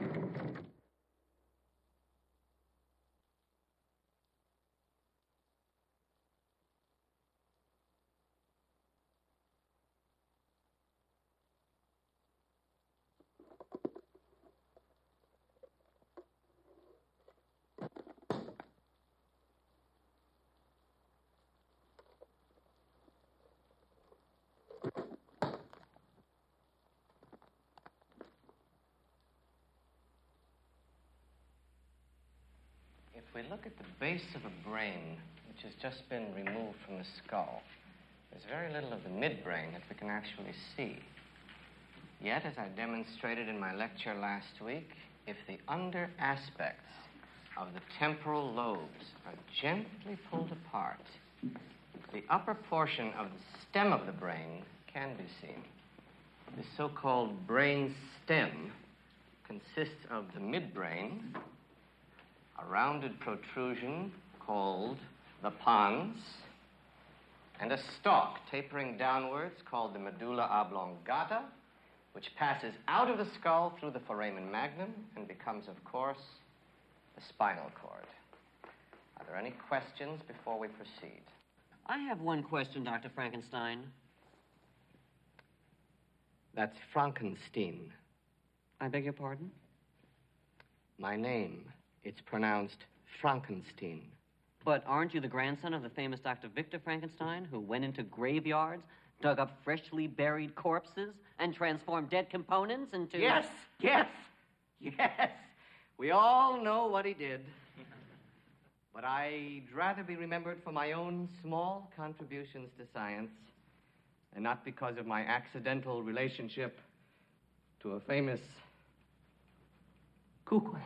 あ! We look at the base of a brain which has just been removed from the skull, there's very little of the midbrain that we can actually see. Yet, as I demonstrated in my lecture last week, if the under aspects of the temporal lobes are gently pulled apart, the upper portion of the stem of the brain can be seen. The so called brain stem consists of the midbrain, a rounded protrusion called the pons, and a stalk tapering downwards called the medulla oblongata, which passes out of the skull through the foramen magnum and becomes, of course, the spinal cord. Are there any questions before we proceed? I have one question, Dr. Frankenstein. That's Fronkensteen. I beg your pardon? My name. It's pronounced Fronkensteen. But aren't you the grandson of the famous Dr. Victor Frankenstein, who went into graveyards, dug up freshly buried corpses, and transformed dead components into. Yes, yes, yes. We all know what he did. But I'd rather be remembered for my own small contributions to science and not because of my accidental relationship to a famous cuckoo.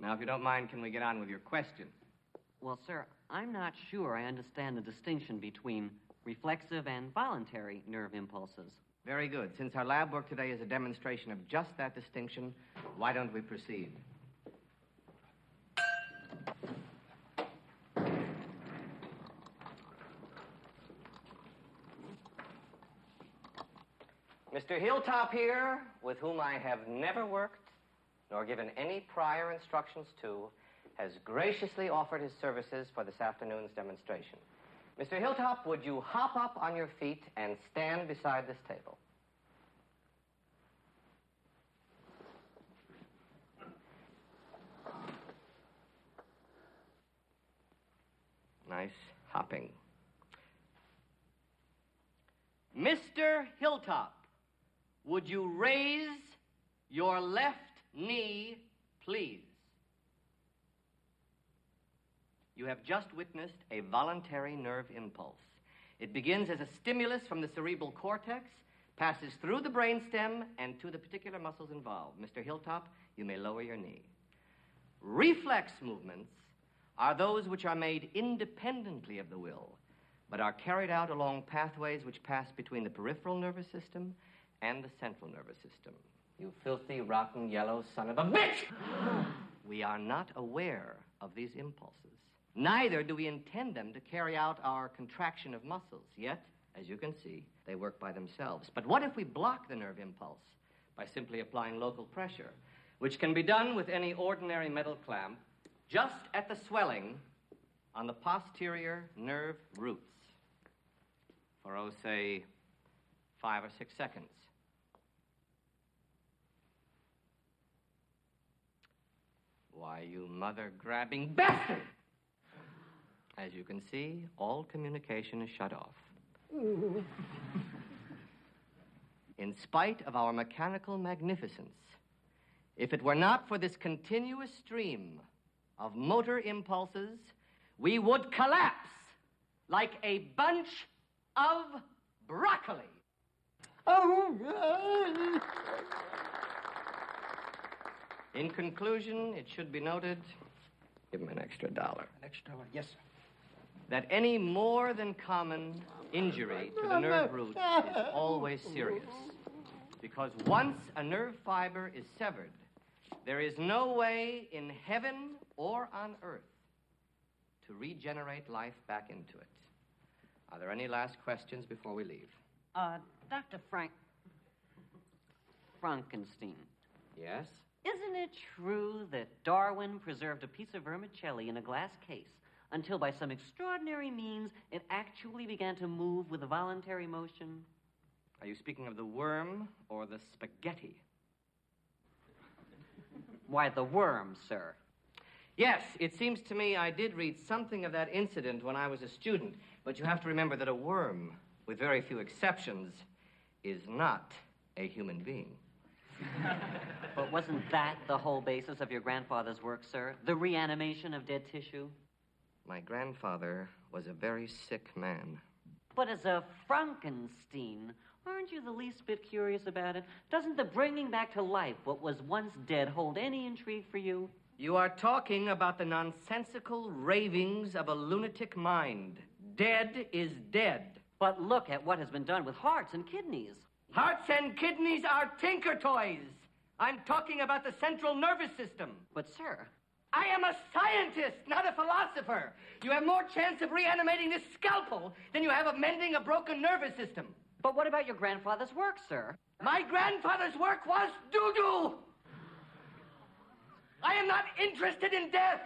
now, if you don't mind, can we get on with your question? Well, sir, I'm not sure I understand the distinction between reflexive and voluntary nerve impulses. Very good. Since our lab work today is a demonstration of just that distinction, why don't we proceed? Mr. Hilltop here, with whom I have never worked nor given any prior instructions to, has graciously offered his services for this afternoon's demonstration. Mr. Hilltop, would you hop up on your feet and stand beside this table? Nice hopping. Mr. Hilltop, would you raise your left knee, please? You have just witnessed a voluntary nerve impulse. It begins as a stimulus from the cerebral cortex, passes through the brainstem, and to the particular muscles involved. Mr. Hilltop, you may lower your knee. Reflex movements are those which are made independently of the will, but are carried out along pathways which pass between the peripheral nervous system and the central nervous system. You filthy, rotten, yellow son of a bitch! we are not aware of these impulses. Neither do we intend them to carry out our contraction of muscles. Yet, as you can see, they work by themselves. But what if we block the nerve impulse by simply applying local pressure, which can be done with any ordinary metal clamp just at the swelling on the posterior nerve roots for, oh, say, five or six seconds? Why, you mother grabbing bastard! As you can see, all communication is shut off. In spite of our mechanical magnificence, if it were not for this continuous stream of motor impulses, we would collapse like a bunch of broccoli. Oh, In conclusion, it should be noted give him an extra dollar. An extra dollar, yes, sir. That any more than common injury to the nerve roots is always serious. Because once a nerve fiber is severed, there is no way in heaven or on earth to regenerate life back into it. Are there any last questions before we leave? Uh, Dr. Frank. Fronkensteen. Yes? Isn't it true that Darwin preserved a piece of vermicelli in a glass case until, by some extraordinary means, it actually began to move with a voluntary motion? Are you speaking of the worm or the spaghetti? Why, the worm, sir. Yes, it seems to me I did read something of that incident when I was a student, but you have to remember that a worm, with very few exceptions, is not a human being. But wasn't that the whole basis of your grandfather's work, sir? The reanimation of dead tissue? My grandfather was a very sick man. But as a Frankenstein, aren't you the least bit curious about it? Doesn't the bringing back to life what was once dead hold any intrigue for you? You are talking about the nonsensical ravings of a lunatic mind. Dead is dead. But look at what has been done with hearts and kidneys. Hearts and kidneys are tinker toys. I'm talking about the central nervous system. But, sir, I am a scientist, not a philosopher. You have more chance of reanimating this scalpel than you have of mending a broken nervous system. but what about your grandfather's work, sir? My grandfather's work was doo-doo. I am not interested in death.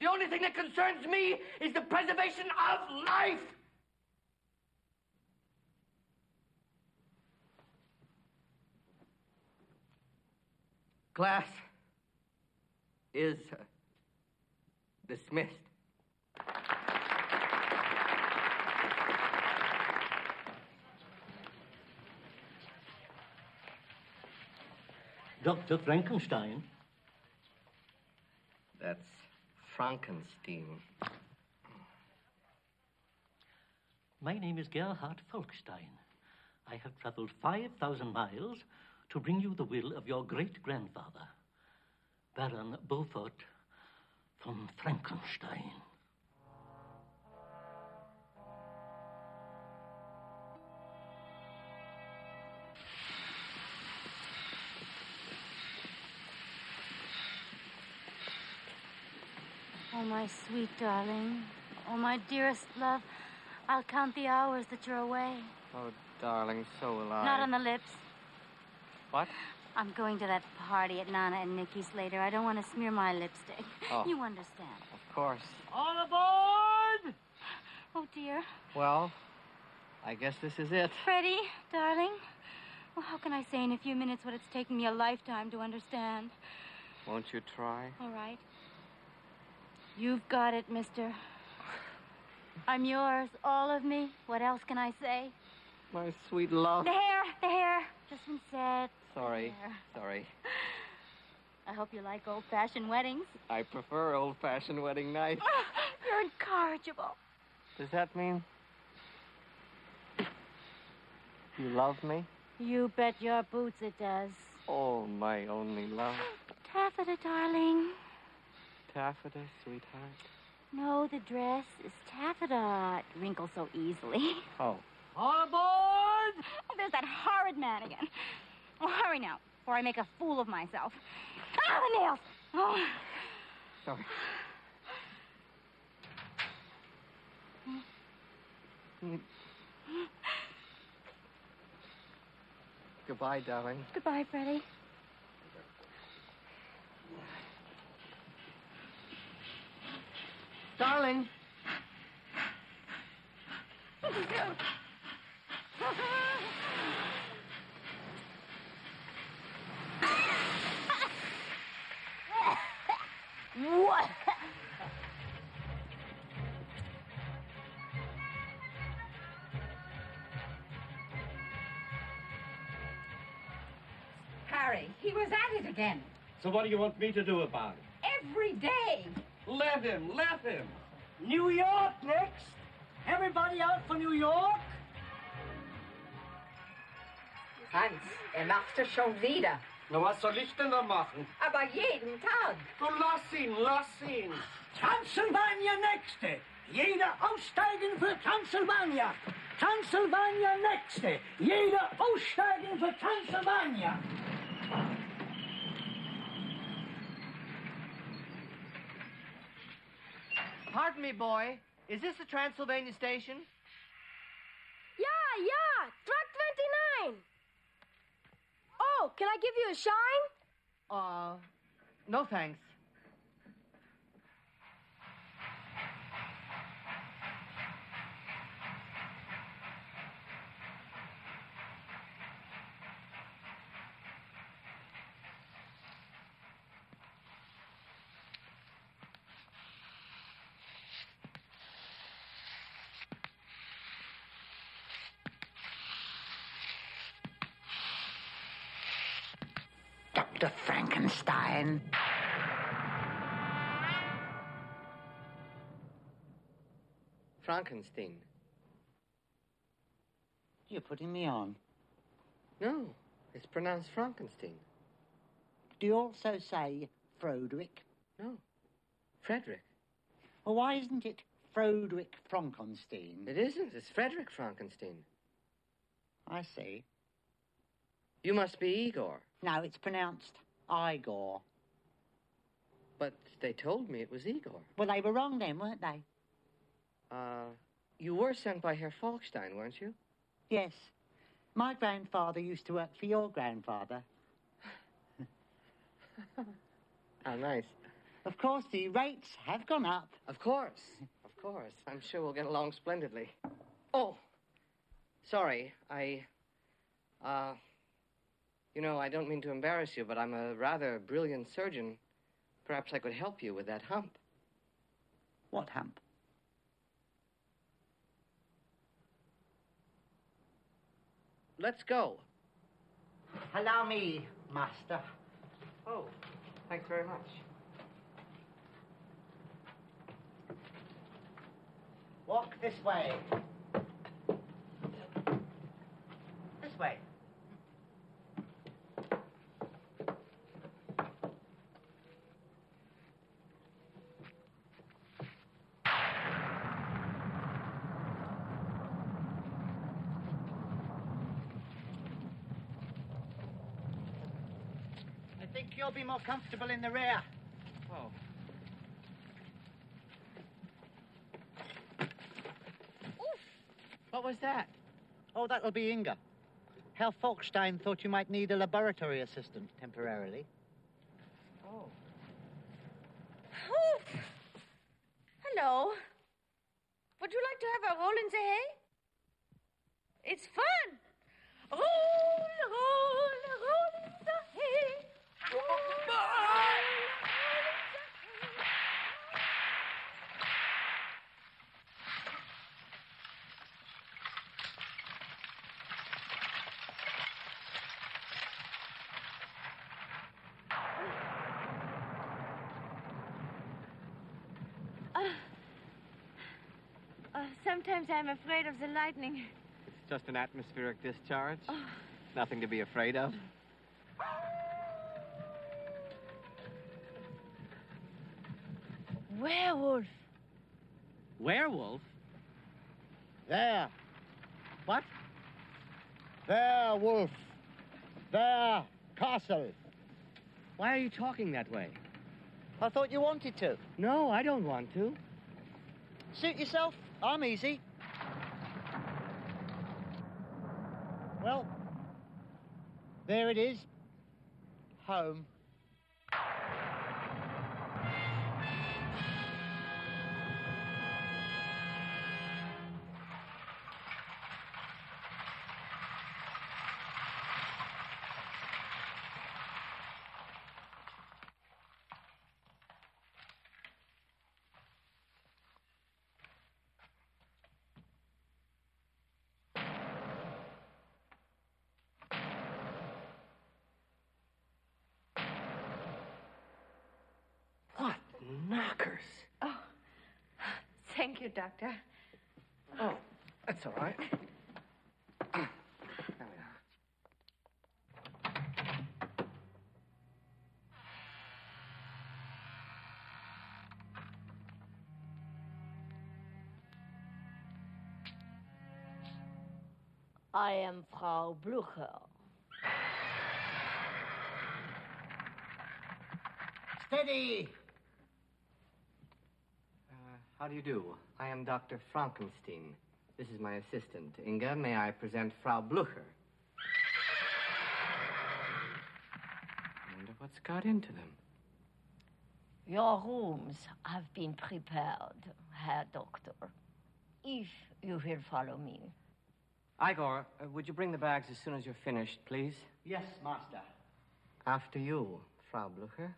The only thing that concerns me is the preservation of life. Class is uh, dismissed. Dr. Frankenstein. That's Fronkensteen. My name is Gerhard Falkstein. I have traveled 5,000 miles to bring you the will of your great grandfather, Baron Beaufort von Frankenstein. Oh, my sweet darling. Oh, my dearest love. I'll count the hours that you're away. Oh, darling, so will I. Not on the lips. What? I'm going to that party at Nana and Nikki's later. I don't want to smear my lipstick. Oh. You understand. Of course. All aboard! Oh, dear. Well, I guess this is it. Freddie, darling. Well, how can I say in a few minutes what it's taken me a lifetime to understand? Won't you try? All right. You've got it, mister. I'm yours, all of me. What else can I say? My sweet love. The hair, the hair. Just been said. Sorry. Sorry. I hope you like old fashioned weddings. I prefer old fashioned wedding nights. You're incorrigible. Does that mean. You love me? You bet your boots it does. Oh, my only love. Taffeta, darling. Taffeta, sweetheart. No, the dress is taffeta. It wrinkles so easily. Oh. All aboard! Oh, there's that horrid man again. Oh, hurry now, before I make a fool of myself. Ah, the nails! Oh. Sorry. Goodbye, darling. Goodbye, Freddie. Darling. What? Harry, he was at it again. So what do you want me to do about it? Every day. Let him, let him. New York next! Everybody out for New York? Hans, er machte schon wieder. Na, was soll ich denn da machen? Aber jeden Tag. Du lass ihn, lass ihn. Transylvania nächste! Jeder aussteigen für Transylvania! Transylvania nächste! Jeder aussteigen für Transylvania! Pardon me, boy. Is this the Transylvania station? Yeah, yeah, truck 29. Can I give you a shine? Uh, no thanks. Frankenstein. Fronkensteen. You're putting me on. No, it's pronounced Fronkensteen. Do you also say Froderick? No, Frederick. Well, why isn't it Froderick Fronkensteen? It isn't. It's Frederick Fronkensteen. I see. You must be Igor. No, it's pronounced Eye-gor. They told me it was Igor. Well, they were wrong then, weren't they? Uh, you were sent by Herr Falkstein, weren't you? Yes. My grandfather used to work for your grandfather. How nice. Of course, the rates have gone up. Of course. Of course. I'm sure we'll get along splendidly. Oh, sorry. I, uh, you know, I don't mean to embarrass you, but I'm a rather brilliant surgeon. Perhaps I could help you with that hump. What hump? Let's go. Allow me, master. Oh, thanks very much. Walk this way. This way. More comfortable in the rear. Oh. Oof. What was that? Oh, that'll be Inga. Herr Falkstein thought you might need a laboratory assistant temporarily. Oh. Oh. Hello. Would you like to have a roll in the hay? It's fun. Roll, roll, roll in the hay. Roll, roll, roll in the hay. Uh, sometimes I'm afraid of the lightning. It's just an atmospheric discharge. Oh. Nothing to be afraid of. Werewolf. Werewolf? There. What? There, wolf. There, castle. Why are you talking that way? I thought you wanted to. No, I don't want to. Suit yourself. I'm easy. Well, there it is. Home. You, Doctor. Oh, that's all right. There we are. I am Frau Blucher. Steady. How do you do? I am Dr. Frankenstein. This is my assistant. Inga, may I present Frau Blucher? I wonder what's got into them. Your rooms have been prepared, Herr Doctor. If you will follow me. Igor, uh, would you bring the bags as soon as you're finished, please? Yes, master. After you, Frau Blucher. Blucher!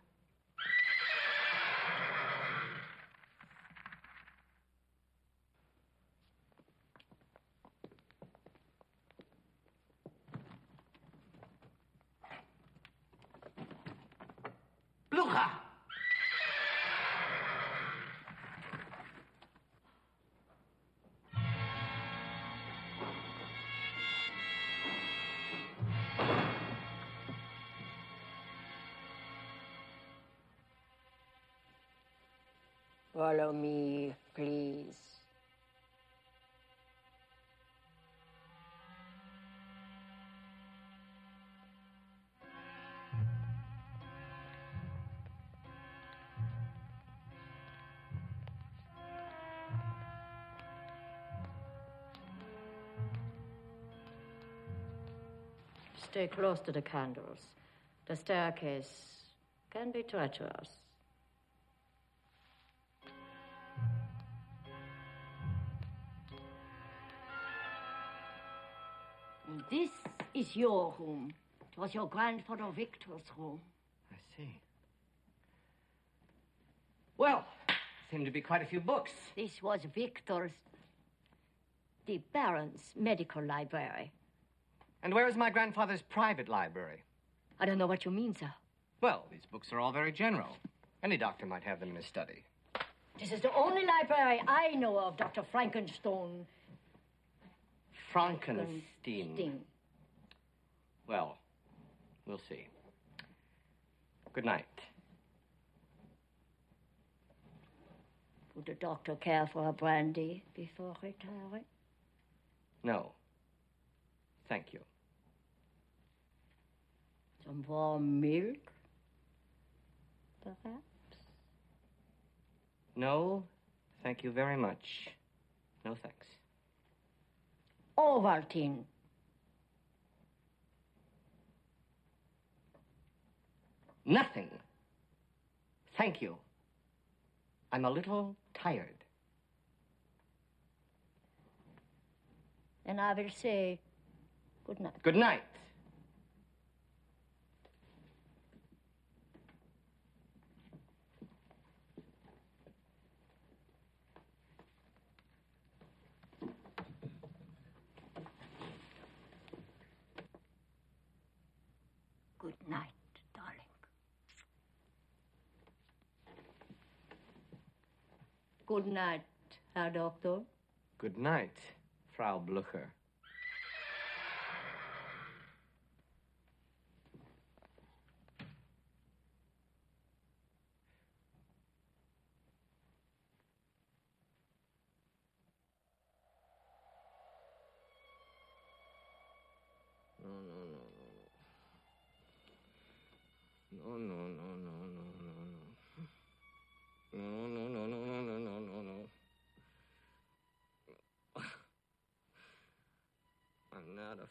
Follow me, please. Stay close to the candles. The staircase can be treacherous. Your room. It was your grandfather Victor's room. I see. Well, seem to be quite a few books. This was Victor's, the Baron's medical library. And where is my grandfather's private library? I don't know what you mean, sir. Well, these books are all very general. Any doctor might have them in his study. This is the only library I know of, Dr. Frankenstein. Frankenstein. Sting. Well, we'll see. Good night. Would the doctor care for a brandy before retiring? No. Thank you. Some warm milk? Perhaps? No, thank you very much. No thanks. Ovaltine. Nothing. Thank you. I'm a little tired. And I will say good night. Good night. Good night, darling. Good night, Herr Doctor. Good night, Frau Blucher.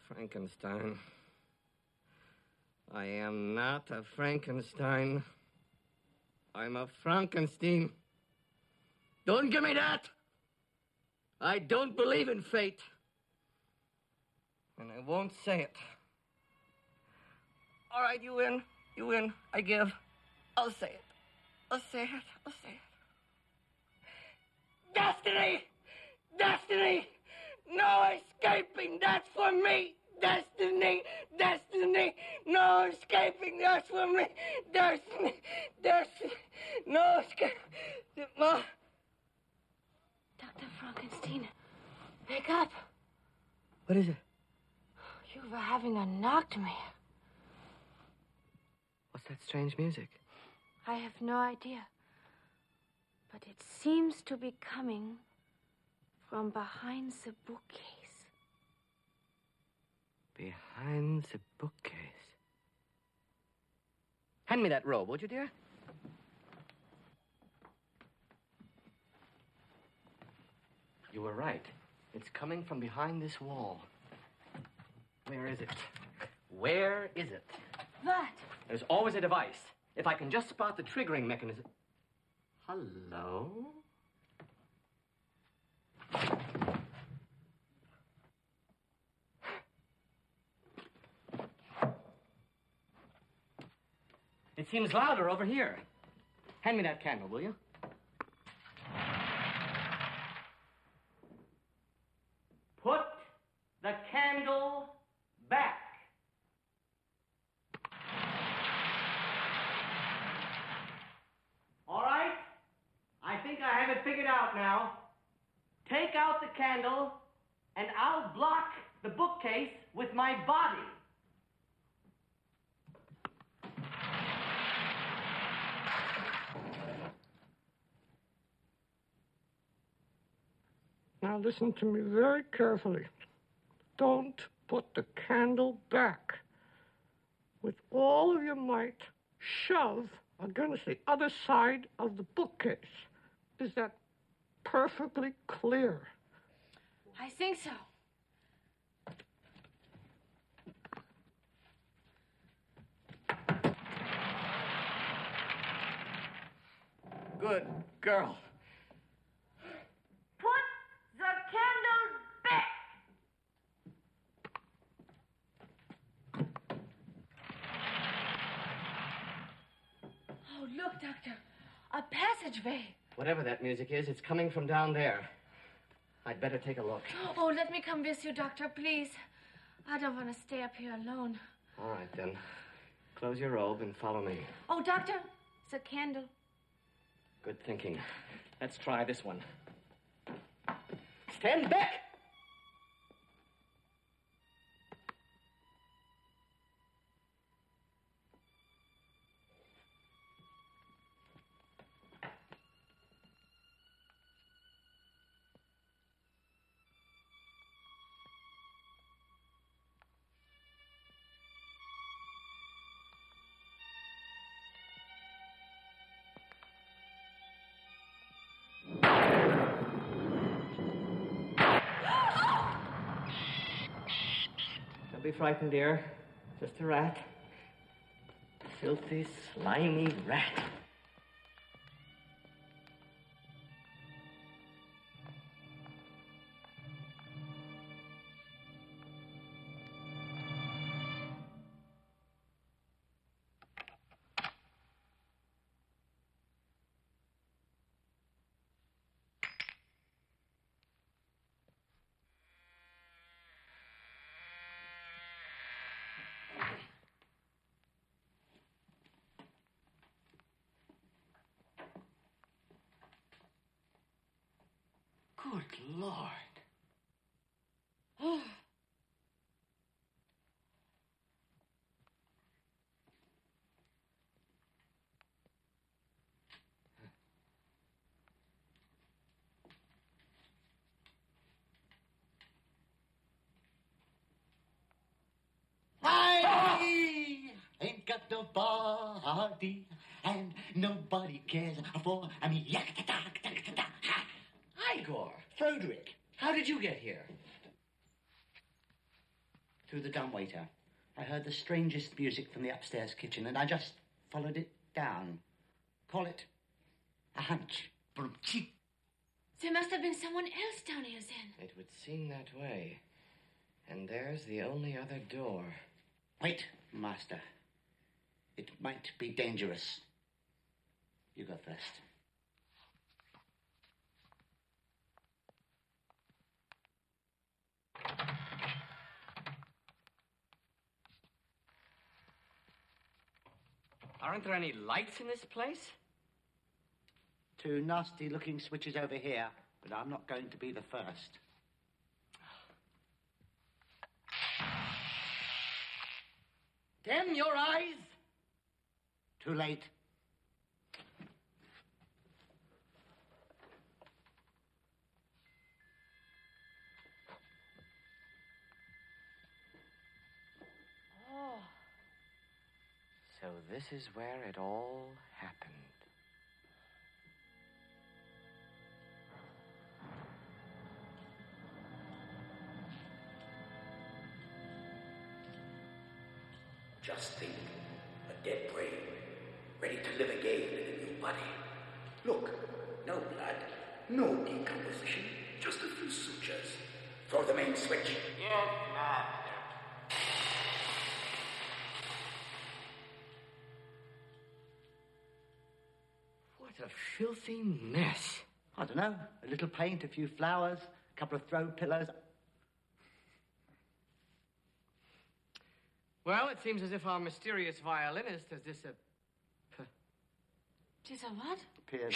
Frankenstein. I am not a Frankenstein. I'm a Fronkensteen. Don't give me that! I don't believe in fate. And I won't say it. All right, you win. You win. I give. I'll say it. I'll say it. I'll say it. Destiny! Destiny! No escaping. That's for me. Destiny! Destiny! No escaping. That's for me. Destiny! Destiny! No escape. No. Dr. Frankenstein, wake up. What is it? You were having a nightmare. What's that strange music? I have no idea. But it seems to be coming from behind the bookcase. Behind the bookcase. Hand me that robe, would you, dear? You were right. It's coming from behind this wall. Where is it? Where is it? What? There's always a device. If I can just spot the triggering mechanism. Hello? It seems louder over here. Hand me that candle, will you? Put the candle back. All right. I think I have it figured out now. Take out the candle, and I'll block the bookcase with my body. Now listen to me very carefully. Don't put the candle back. With all of your might, shove against the other side of the bookcase. Is that perfectly clear? I think so. Good girl. Put the candle back. Oh, look, Doctor. A passageway. Whatever that music is, it's coming from down there. I'd better take a look. Oh, let me come with you, Doctor, please. I don't want to stay up here alone. All right, then. Close your robe and follow me. Oh, Doctor, it's a candle. Good thinking. Let's try this one. Stand back! Frightened, dear. Just a rat. Filthy, slimy rat. Nobody, and nobody cares for me. Igor! Frederick, How did you get here? through the dumbwaiter. I heard the strangest music from the upstairs kitchen, and I just followed it down. Call it a hunch. There must have been someone else down here then. It would seem that way. And there's the only other door. Wait, Master. It might be dangerous. You go first. Aren't there any lights in this place? Two nasty looking switches over here, but I'm not going to be the first. Damn your eyes! Too late. Oh. So this is where it all happened. The main switch. Yes, master. What a filthy mess. I don't know. A little paint, a few flowers, a couple of throw pillows. Well, it seems as if our mysterious violinist has disappeared. Tis a what? Appears.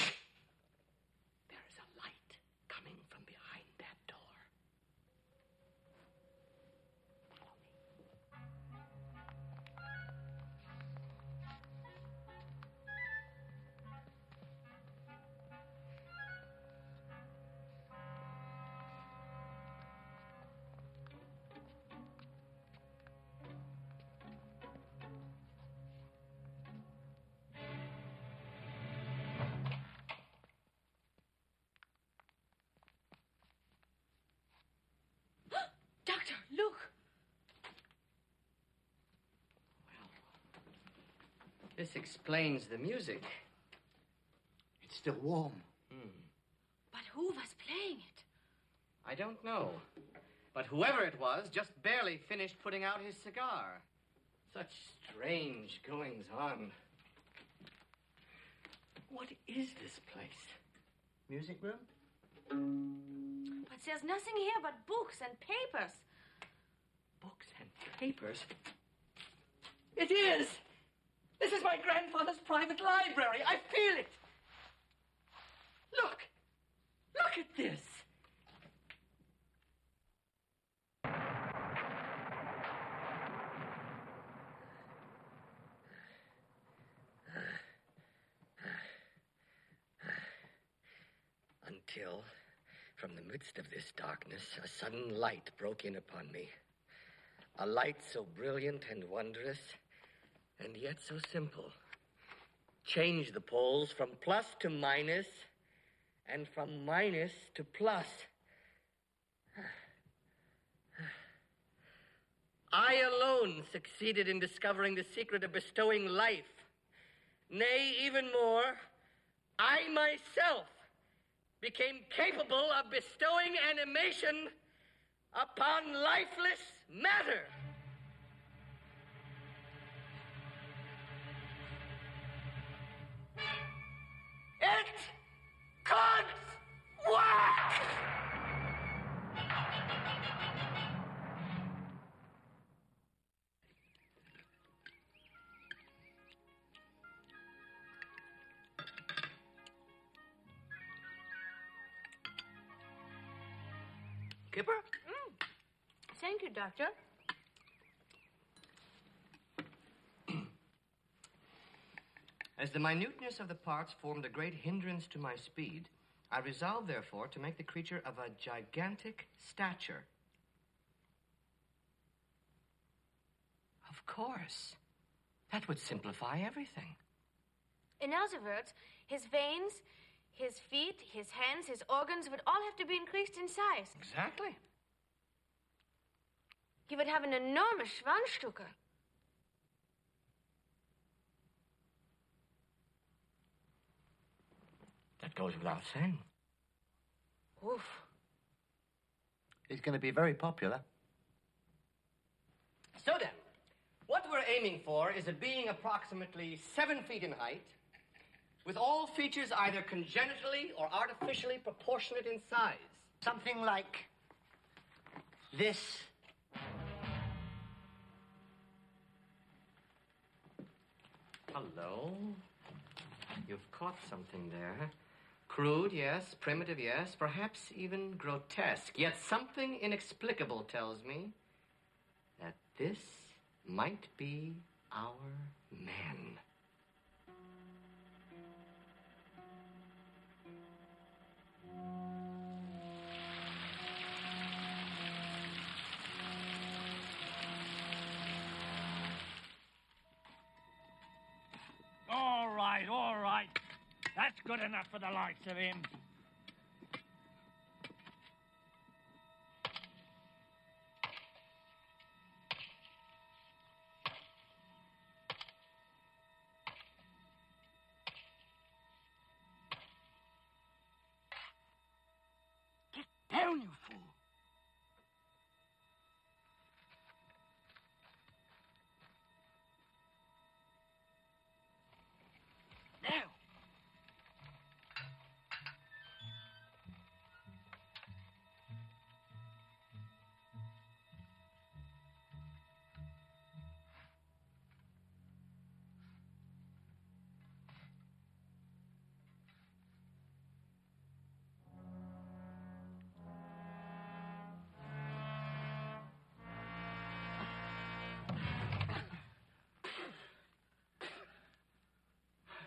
This explains the music. It's still warm. Hmm. But who was playing it? I don't know. But whoever it was just barely finished putting out his cigar. Such strange goings on. What is this place? Music room? But there's nothing here but books and papers. Books and papers? It is! This is my grandfather's private library. I feel it. Look! Look at this! Until, from the midst of this darkness, a sudden light broke in upon me. A light so brilliant and wondrous, and yet so simple. Change the poles from plus to minus, and from minus to plus. I alone succeeded in discovering the secret of bestowing life. Nay, even more, I myself became capable of bestowing animation upon lifeless matter. It could work! Kipper? Mm. Thank you, Doctor. As the minuteness of the parts formed a great hindrance to my speed, I resolved, therefore, to make the creature of a gigantic stature. Of course. That would simplify everything. In other words, his veins, his feet, his hands, his organs would all have to be increased in size. Exactly. He would have an enormous Schwanzstücke. Goes without saying. Oof. He's going to be very popular. So then, what we're aiming for is a being approximately seven feet in height, with all features either congenitally or artificially proportionate in size. Something like this. Hello? You've caught something there. Crude, yes. Primitive, yes. Perhaps even grotesque. Yet something inexplicable tells me that this might be our man. All right, all right. That's good enough for the likes of him.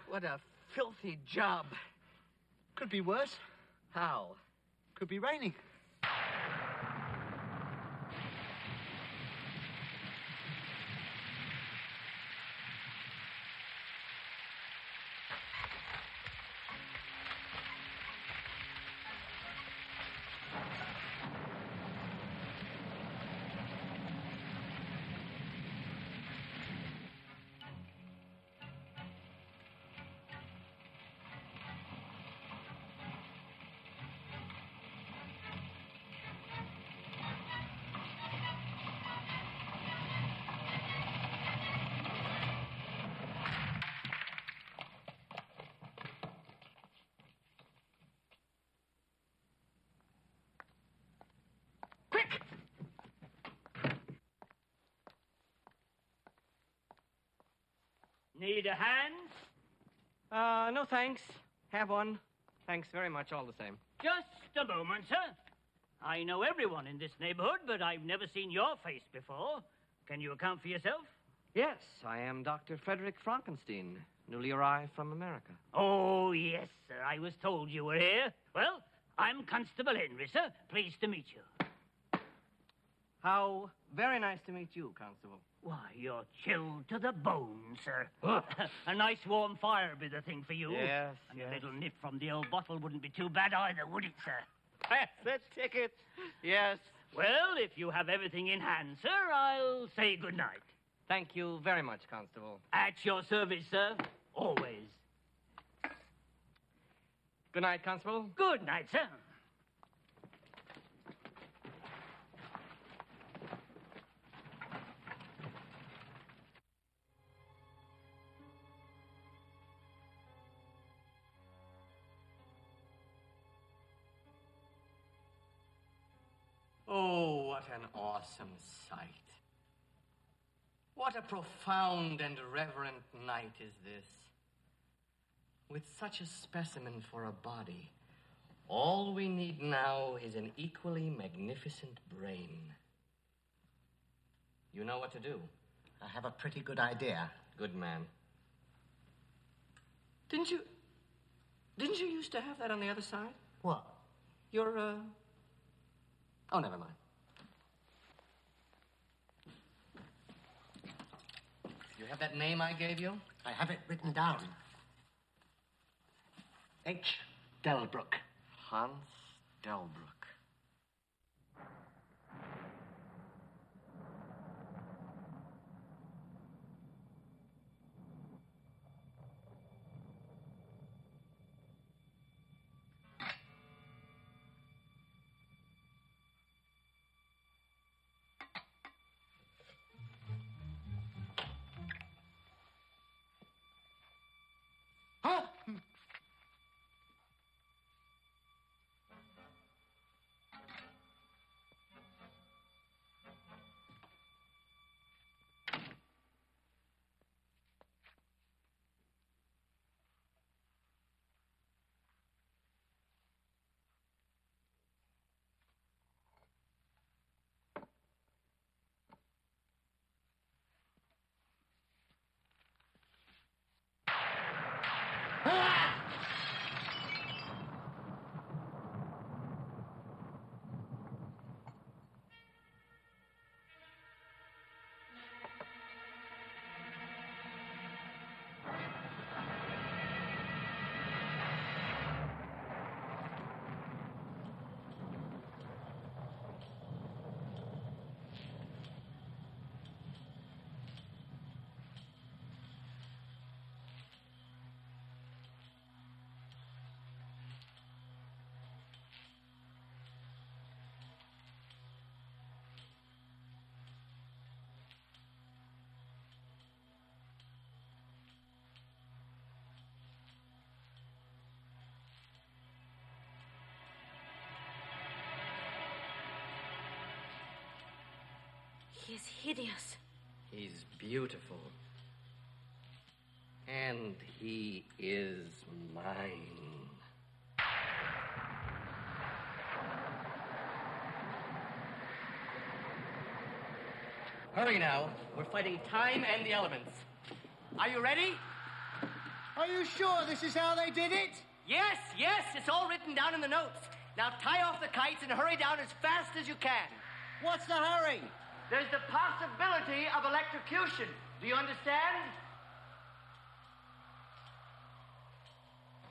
What a filthy job. Could be worse. How? Could be raining. Need a hand? Uh, no thanks. Have one. Thanks very much, all the same. Just a moment, sir. I know everyone in this neighborhood, but I've never seen your face before. Can you account for yourself? Yes, I am Dr. Frederick Frankenstein, newly arrived from America. Oh, yes, sir. I was told you were here. Well, I'm Constable Henry, sir. Pleased to meet you. How very nice to meet you, Constable. Why, you're chilled to the bone, sir. a nice warm fire would be the thing for you. Yes, And yes. a little nip from the old bottle wouldn't be too bad either, would it, sir? That's the ticket. Yes. Well, if you have everything in hand, sir, I'll say good night. Thank you very much, Constable. At your service, sir. Always. Good night, Constable. Good night, sir. Awesome sight. What a profound and reverent night is this. With such a specimen for a body, all we need now is an equally magnificent brain. You know what to do. I have a pretty good idea. Good man. Didn't you. Didn't you used to have that on the other side? What? Your, uh. Oh, never mind. Have that name I gave you? I have it written down. H. Delbruck. Hans Delbruck. He is hideous. He's beautiful. And he is mine. Hurry now. We're fighting time and the elements. Are you ready? Are you sure this is how they did it? Yes, yes, it's all written down in the notes. Now tie off the kites and hurry down as fast as you can. What's the hurry? There's the possibility of electrocution. Do you understand?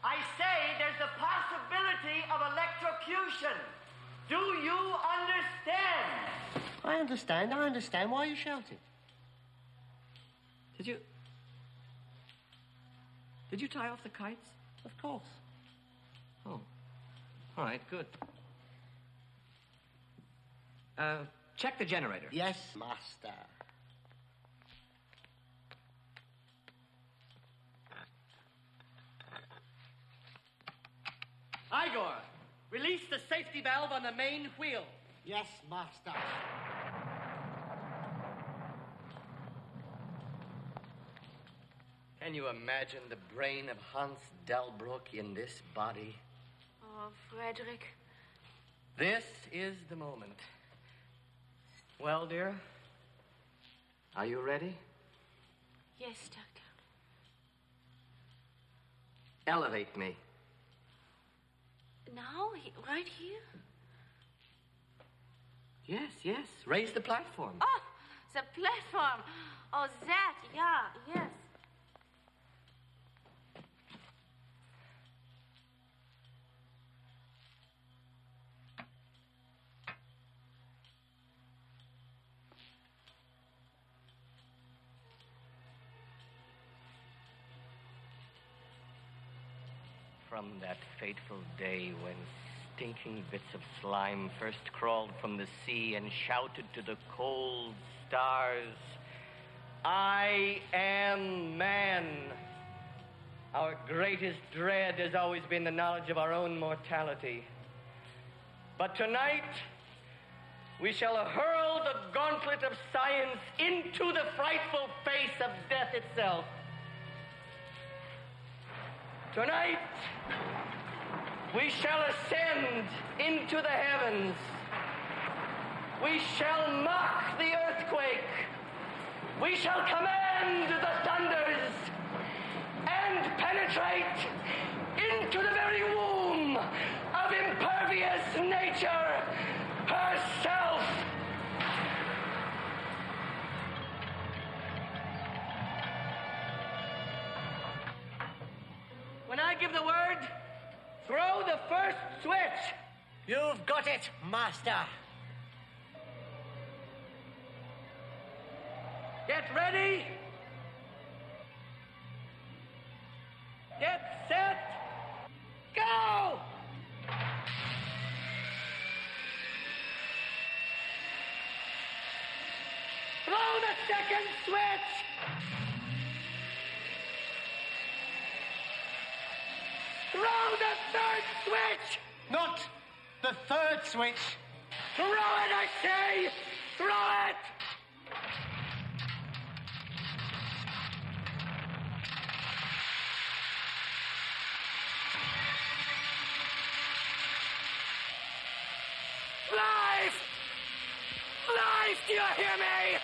I say there's the possibility of electrocution. Do you understand? I understand, I understand. Why are you shouting? Did you. Did you tie off the kites? Of course. Oh. All right, good. Uh, check the generator. Yes, master. Igor, release the safety valve on the main wheel. Yes, master. Can Can you imagine the brain of Hans Delbruck in this body? Oh, Frederick. This is the moment. Well, dear, are you ready? Yes, Doctor. Elevate me. Now? Right here? Yes, yes. Raise the platform. Oh, the platform. Oh, that. Yeah, yes. From that fateful day when stinking bits of slime first crawled from the sea and shouted to the cold stars, I am man. Our greatest dread has always been the knowledge of our own mortality. But tonight, we shall hurl the gauntlet of science into the frightful face of death itself. Tonight, we shall ascend into the heavens. We shall mock the earthquake. We shall command the thunders and penetrate into the very womb of impervious nature herself. Give the word, throw the first switch. You've got it, Master. Get ready. Get set. Go! Throw the second switch. Throw the third switch. Not the third switch. Throw it, I say. Throw it. Life! Life, do you hear me?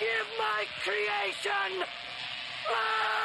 Give my creation life!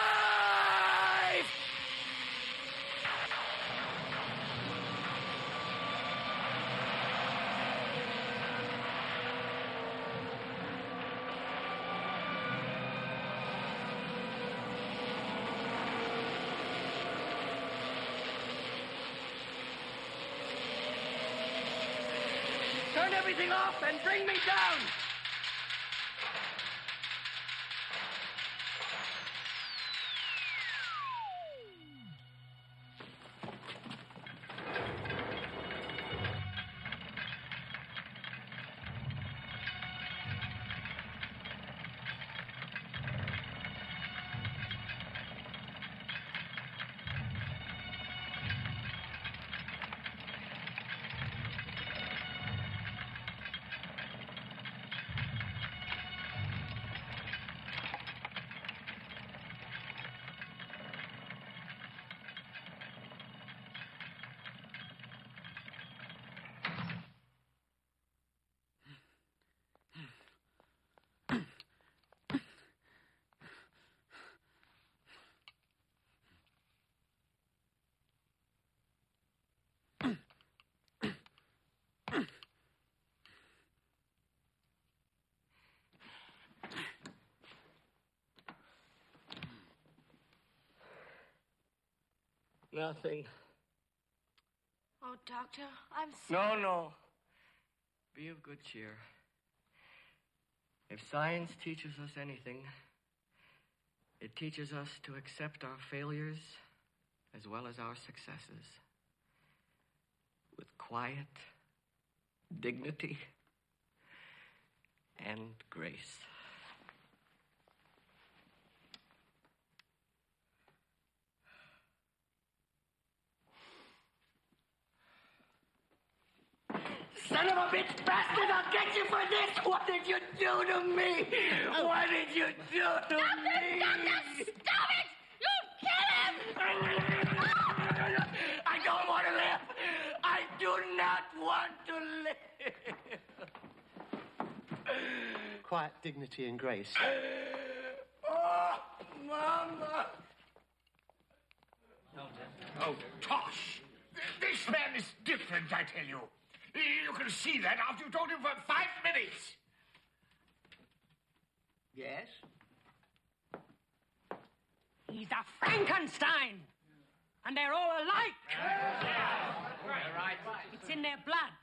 Nothing. Oh, Doctor, I'm sorry. No, no. Be of good cheer. If science teaches us anything, it teaches us to accept our failures as well as our successes with quiet, dignity, and grace. bitch bastard! I'll get you for this! What did you do to me? What did you do to stop me? It, stop, stop it! You kill him! I don't want to live! I do not want to live! Quiet dignity and grace. Oh, Mama! Oh, Tosh! This man is different, I tell you. You can see that after you've told him for five minutes. Yes? He's a Frankenstein. And they're all alike. It's in their blood.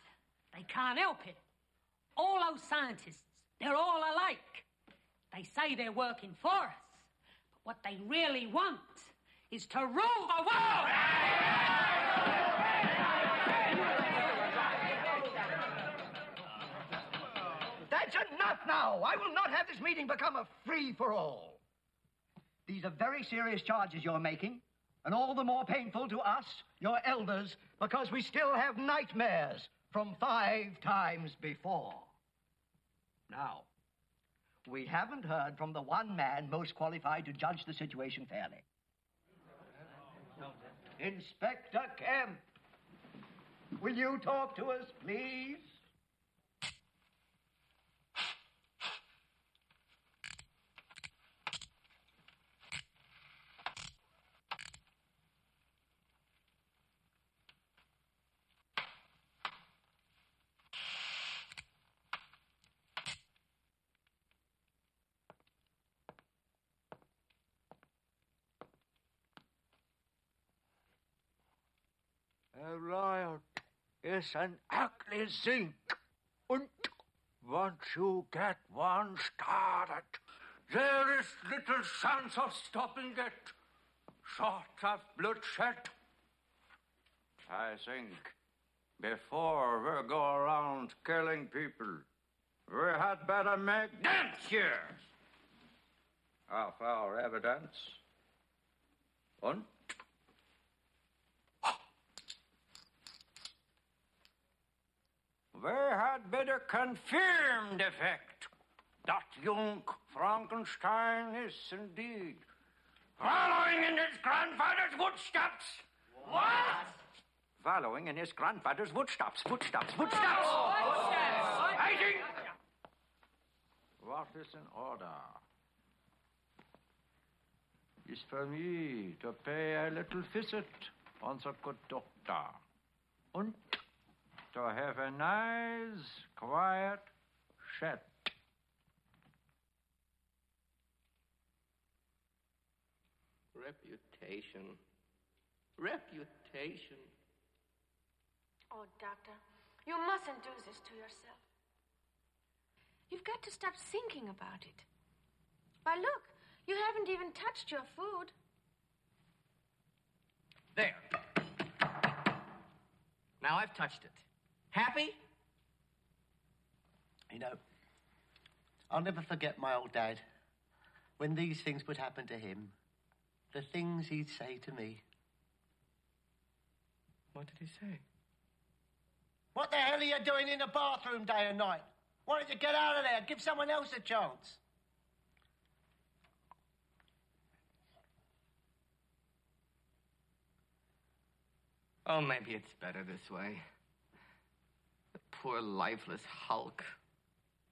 They can't help it. All those scientists, they're all alike. They say they're working for us. But what they really want is to rule the world. That's enough now. I will not have this meeting become a free for all. These are very serious charges you're making, and all the more painful to us, your elders, because we still have nightmares from five times before. Now, we haven't heard from the one man most qualified to judge the situation fairly. Inspector Kemp, will you talk to us, please? Is an ugly zinc. And once you get one started, there is little chance of stopping it, short of bloodshed. I think before we go around killing people, we had better make dents here of our evidence. And we had better confirm the fact that young Frankenstein is indeed following in his grandfather's footsteps. What? Following in his grandfather's footsteps, footsteps, footsteps. I think. What is in order? Is for me to pay a little visit on the good doctor. And to have a nice, quiet chat. Reputation. Reputation. Oh, Doctor, you mustn't do this to yourself. You've got to stop thinking about it. Why, look, you haven't even touched your food. There. Now I've touched it. Happy? You know, I'll never forget my old dad. When these things would happen to him, the things he'd say to me. What did he say? What the hell are you doing in the bathroom day and night? Why don't you get out of there? Give someone else a chance. Oh, maybe it's better this way. Poor lifeless hulk.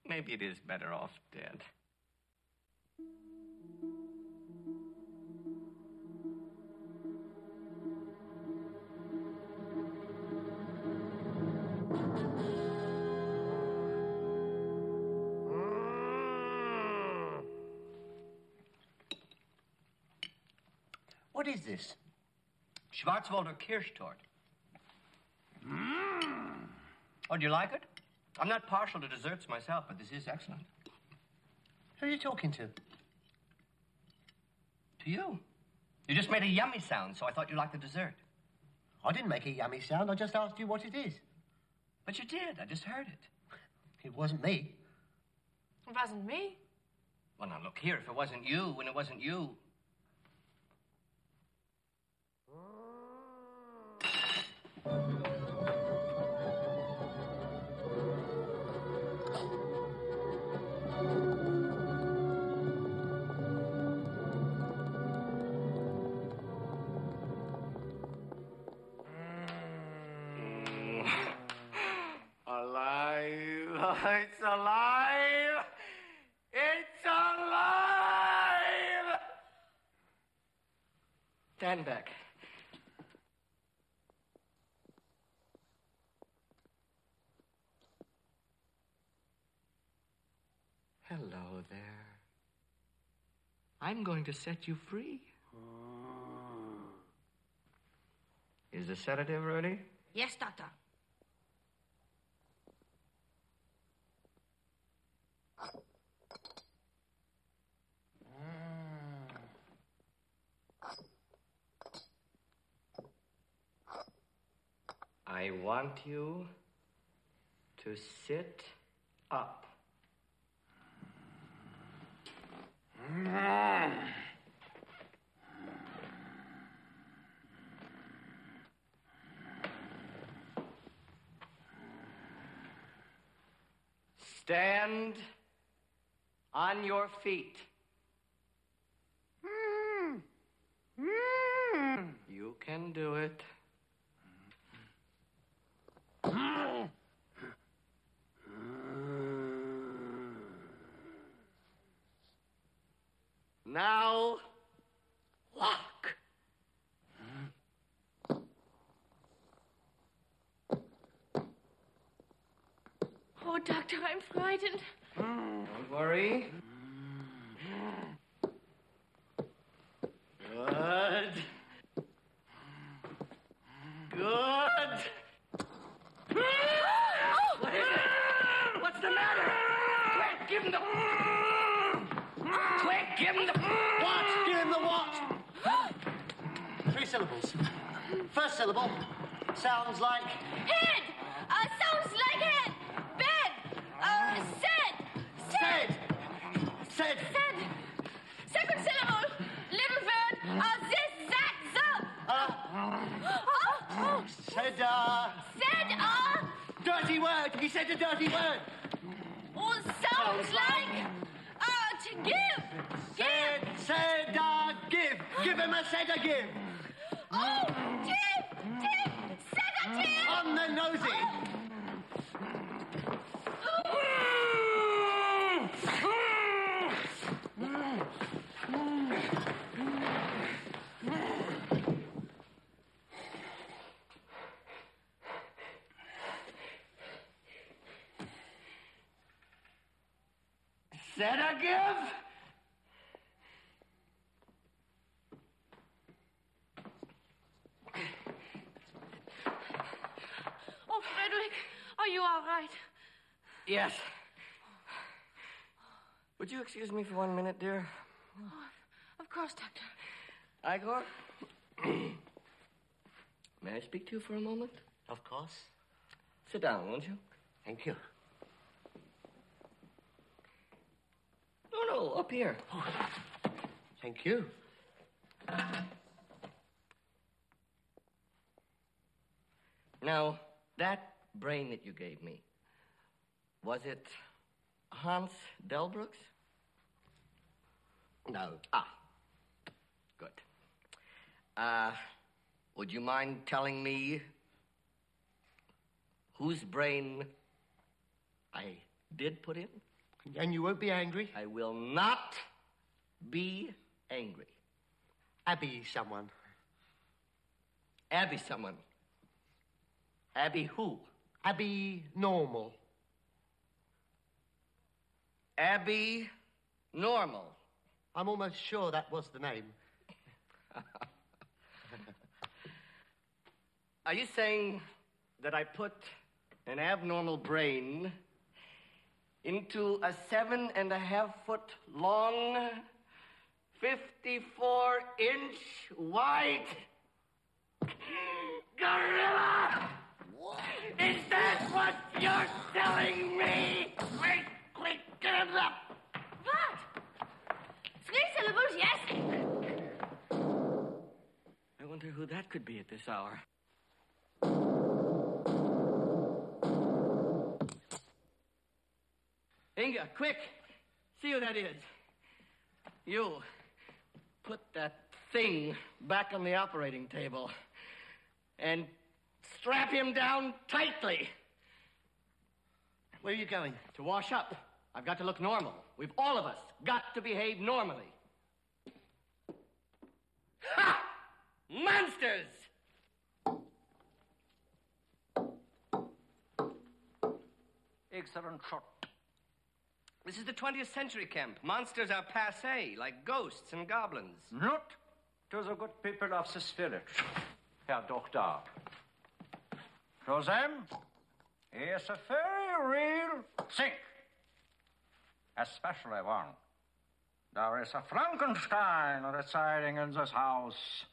Maybe it is better off dead. What is this? Schwarzwälder Kirschtorte. Oh, do you like it? I'm not partial to desserts myself, but this is excellent. Who are you talking to? To you. You just made a yummy sound, so I thought you liked the dessert. I didn't make a yummy sound. I just asked you what it is. But you did. I just heard it. It wasn't me. It wasn't me. Well, now look here. If it wasn't you, and it wasn't you. I'm going to set you free. Hmm. Is the sedative ready? Yes, Doctor. Hmm. I want you to sit up. Stand on your feet. You can do it. Now, walk. Oh, Doctor, I'm frightened. Don't worry. Good. Good. What is it? What's the matter? Quick, give him the. Quick, give him the. What? Give him the what? Three syllables. First syllable sounds like Head! Uh, sounds like head! Bed! Uh, said! Said! Said! Said! Second syllable! Little word! Uh, this, that, the! Uh, oh, said, uh, Said, uh, dirty word. He said a dirty word. oh, sounds like, uh, to give! Said, said, uh, give. Give him a sedative. Oh! On the nosy. Oh, Frederick, are you all right? Yes. Would you excuse me for one minute, dear? Oh, of course, Doctor. Igor? May I speak to you for a moment? Of course. Sit down, won't you? Thank you. No, no, up here. Oh, thank you. Now, that brain that you gave me, was it Hans Delbrucks? No. Ah, good. Uh, would you mind telling me whose brain I did put in? And you won't be angry? I will not be angry. Abby, someone. Abby, someone. Abby, who? Abby, normal. Abby, normal. I'm almost sure that was the name. Are you saying that I put an abnormal brain into a seven and a half foot long, 54 inch wide gorilla? Is that what you're telling me? Quick, quick, get up! What? Three syllables, yes? I wonder who that could be at this hour. Inga, quick! See who that is. You, put that thing back on the operating table and strap him down tightly. Where are you going? To wash up. I've got to look normal. We've all of us got to behave normally. Ha! Monsters! Excellent shot. This is the 20th century, Kemp. Monsters are passe, like ghosts and goblins. Not to the good people of this village, Herr Doctor. To them, he is a very real thing. Especially one. There is a Frankenstein residing in this house.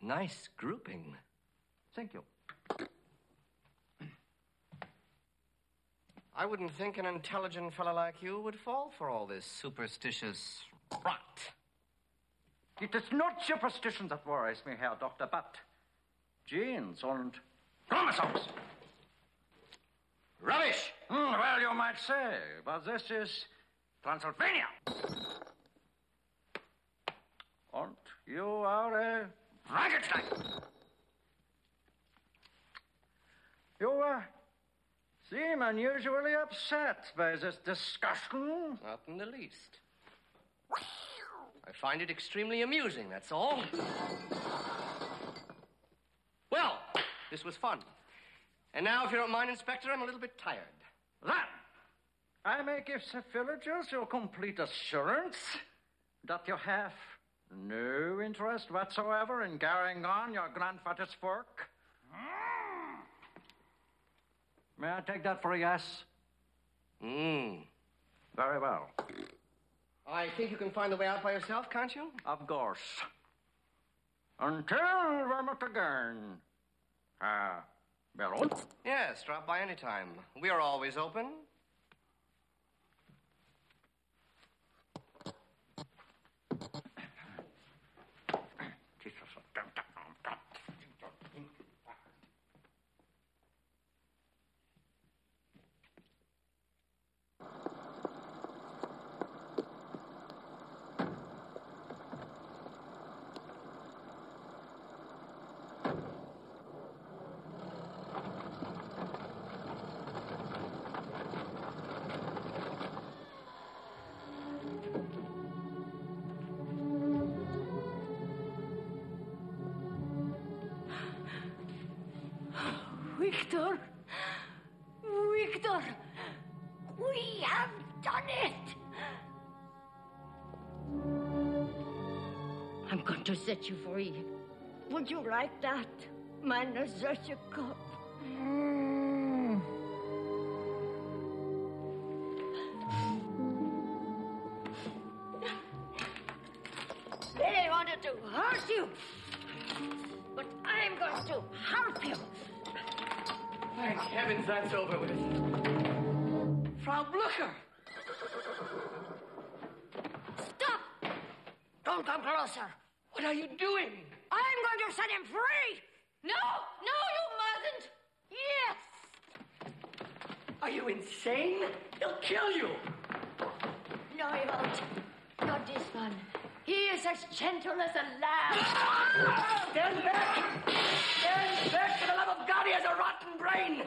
Nice grouping. Thank you. I wouldn't think an intelligent fellow like you would fall for all this superstitious rot. It is not superstition that worries me, Herr Doctor, but genes and chromosomes. Rubbish! Hmm, well, you might say, but this is Transylvania. And you are a Frankenstein. You uh, seem unusually upset by this discussion. Not in the least. I find it extremely amusing, that's all. Well, this was fun. And now, if you don't mind, Inspector, I'm a little bit tired. Then, I may give the villagers your complete assurance that you have no interest whatsoever in carrying on your grandfather's work. Hmm? May I take that for a yes? Hmm. Very well. I think you can find the way out by yourself, can't you? Of course. Until we meet again. Uh, Baron? Yes, drop by any time. We are always open. Free. Would you like that, my Nazarchikov? They wanted to hurt you, but I'm going to help you. Thank heavens that's over with. Frau Blucher! Stop! Don't come closer. What are you doing? I'm going to set him free! No! No, you mustn't! Yes! Are you insane? He'll kill you! No, he won't. Not this one. He is as gentle as a lamb. Stand back! Stand back! For the love of God, he has a rotten brain!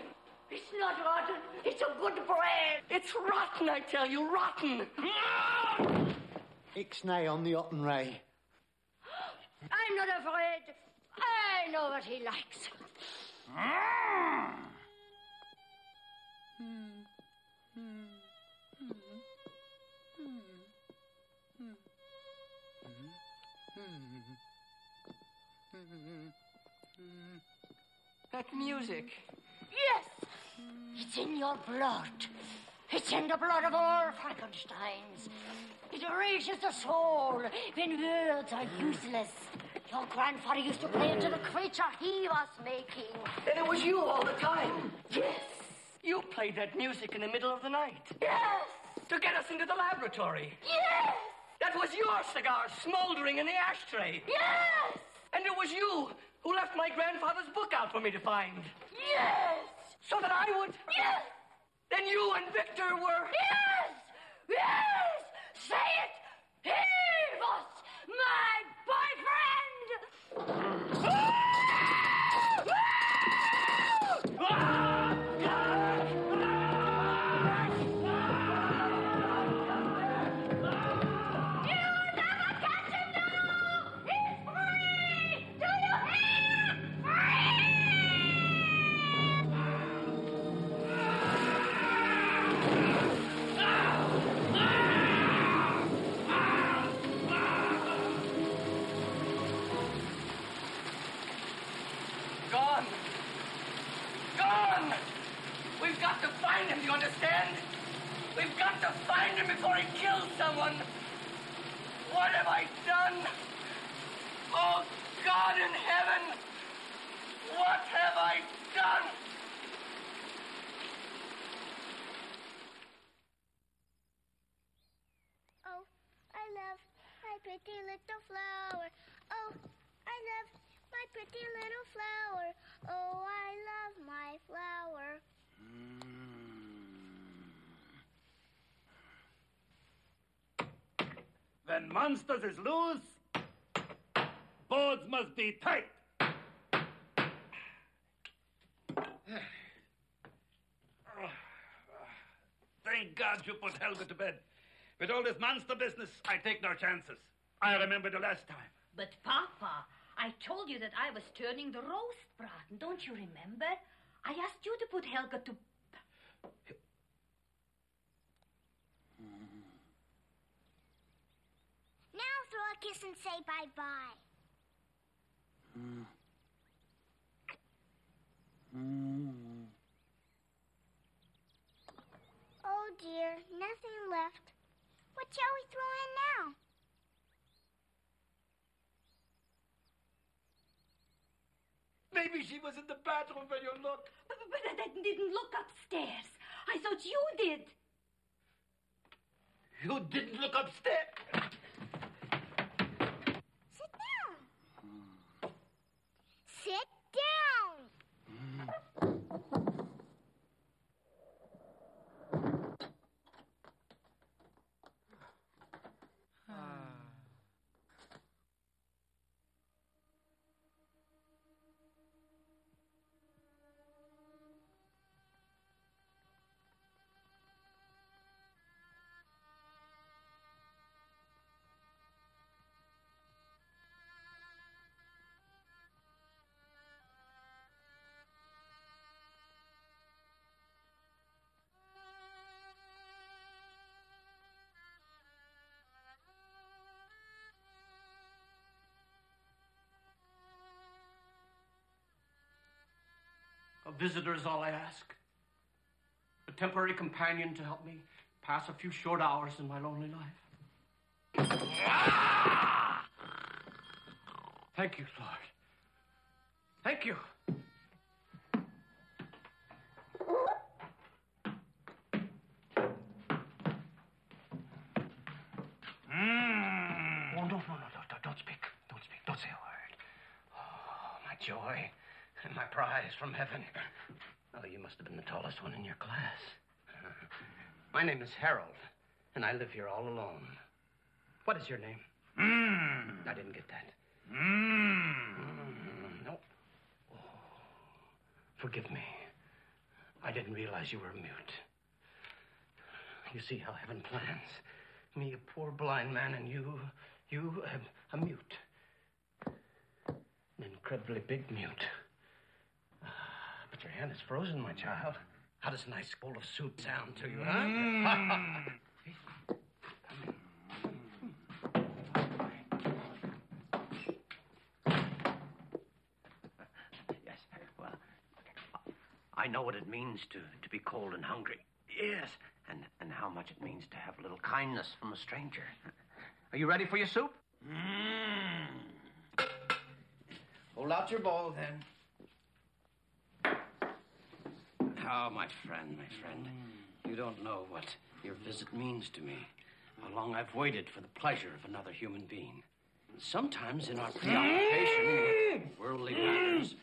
It's not rotten. It's a good brain. It's rotten, I tell you, rotten! Ixnay on the Otten Ray. I'm not afraid. I know what he likes. That music. Yes, it's in your blood. It's in the blood of all Frankensteins. It reaches the soul when words are useless. Your grandfather used to play it to the creature he was making. Then it was you all the time. Yes. You played that music in the middle of the night. Yes. To get us into the laboratory. Yes. That was your cigar smoldering in the ashtray. Yes. And it was you who left my grandfather's book out for me to find. Yes. So that I would. Yes. Then you and Victor were. Yes! Yes! Say it! He was my boyfriend! Before he kills someone. What have I done? Oh, God in heaven! What have I done? Oh, I love my pretty little flower. Oh, I love my pretty little flower. Oh, I love my flower. Hmm. When monsters is loose, boards must be tight. Thank God you put Helga to bed. With all this monster business, I take no chances. I remember the last time. But, Papa, I told you that I was turning the roast braten. Don't you remember? I asked you to put Helga to. Now throw a kiss and say bye bye. Oh dear, nothing left. What shall we throw in now? Maybe she was in the bathroom when you looked. But, but I didn't look upstairs. I thought you did. You didn't look upstairs. A visitor is all I ask. A temporary companion to help me pass a few short hours in my lonely life. Thank you, Lord. Thank you. Mm. Oh, no, no, no, don't speak. Don't speak. Don't say a word. Oh, my joy my prize from heaven. Oh, you must have been the tallest one in your class. My name is Harold, and I live here all alone. What is your name? Mm. I didn't get that. Mm. No. Oh, forgive me. I didn't realize you were mute. You see how heaven plans. Me, a poor blind man, and you, you, a, a mute. An incredibly big mute. But your hand is frozen, my child. How does a nice bowl of soup sound to you, huh? Mm. yes, well, I know what it means to, to be cold and hungry. Yes, and, and how much it means to have a little kindness from a stranger. Are you ready for your soup? Mm. Hold out your bowl, then. Oh, my friend, my friend. You don't know what your visit means to me. How long I've waited for the pleasure of another human being. Sometimes in our preoccupation with worldly matters,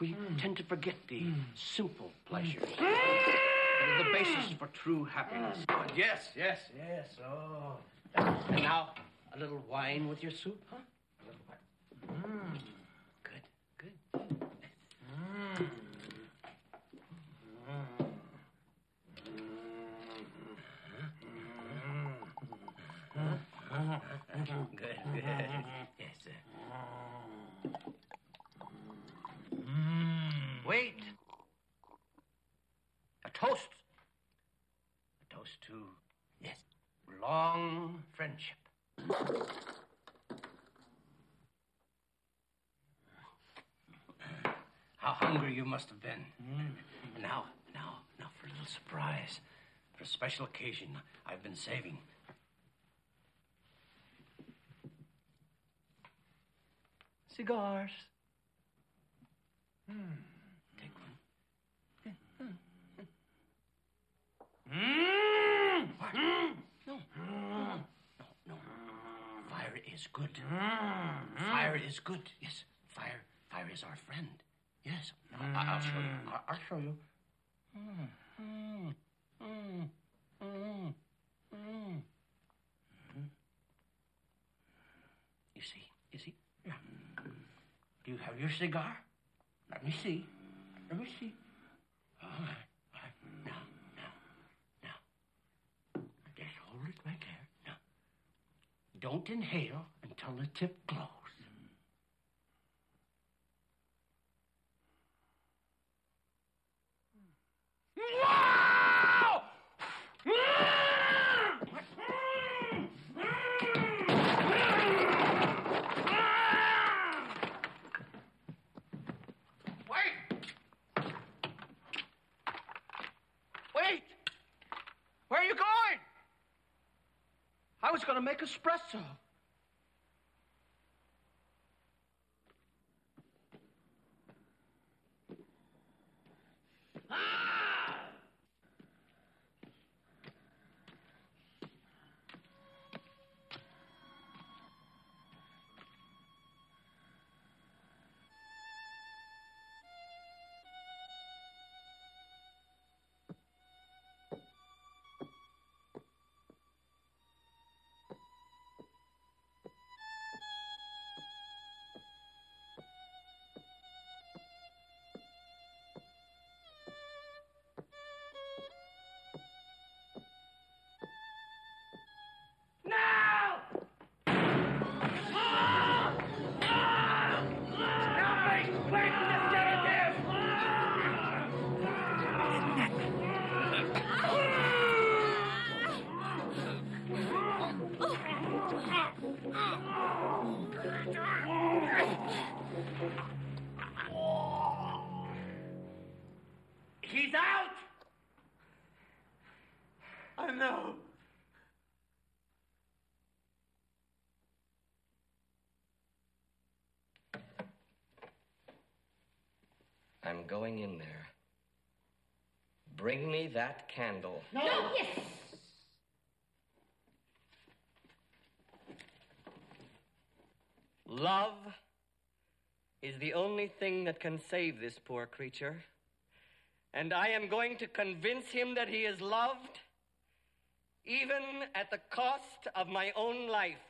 we tend to forget the simple pleasures that are the basis for true happiness. Oh, yes, yes, yes. Oh. And now, a little wine with your soup, huh? A little wine. Mm. Good, good. Mm. Good, good. Yes, sir. Wait. A toast. A toast to, yes, long friendship. How hungry you must have been. Mm. Now, now, now for a little surprise. for a special occasion I've been saving. Cigars. Hmm. Take one. No. No, no. Fire is good. Hmm. Hmm. Fire is good. Yes, fire. Fire is our friend. Yes. I- I'll show you. I- I'll show you. Mm, mm, mm, mm, mm. Mhm. You see? You see? Yeah. Do you have your cigar? Let me see. Let me see. All right. All right. Now, now, now. Just hold it right there. Now. Don't inhale until the tip glows. Wow! Wait! Wait! Where are you going? I was going to make espresso. I'm going in there. Bring me that candle. No, yes. Love is the only thing that can save this poor creature. And I am going to convince him that he is loved, even at the cost of my own life.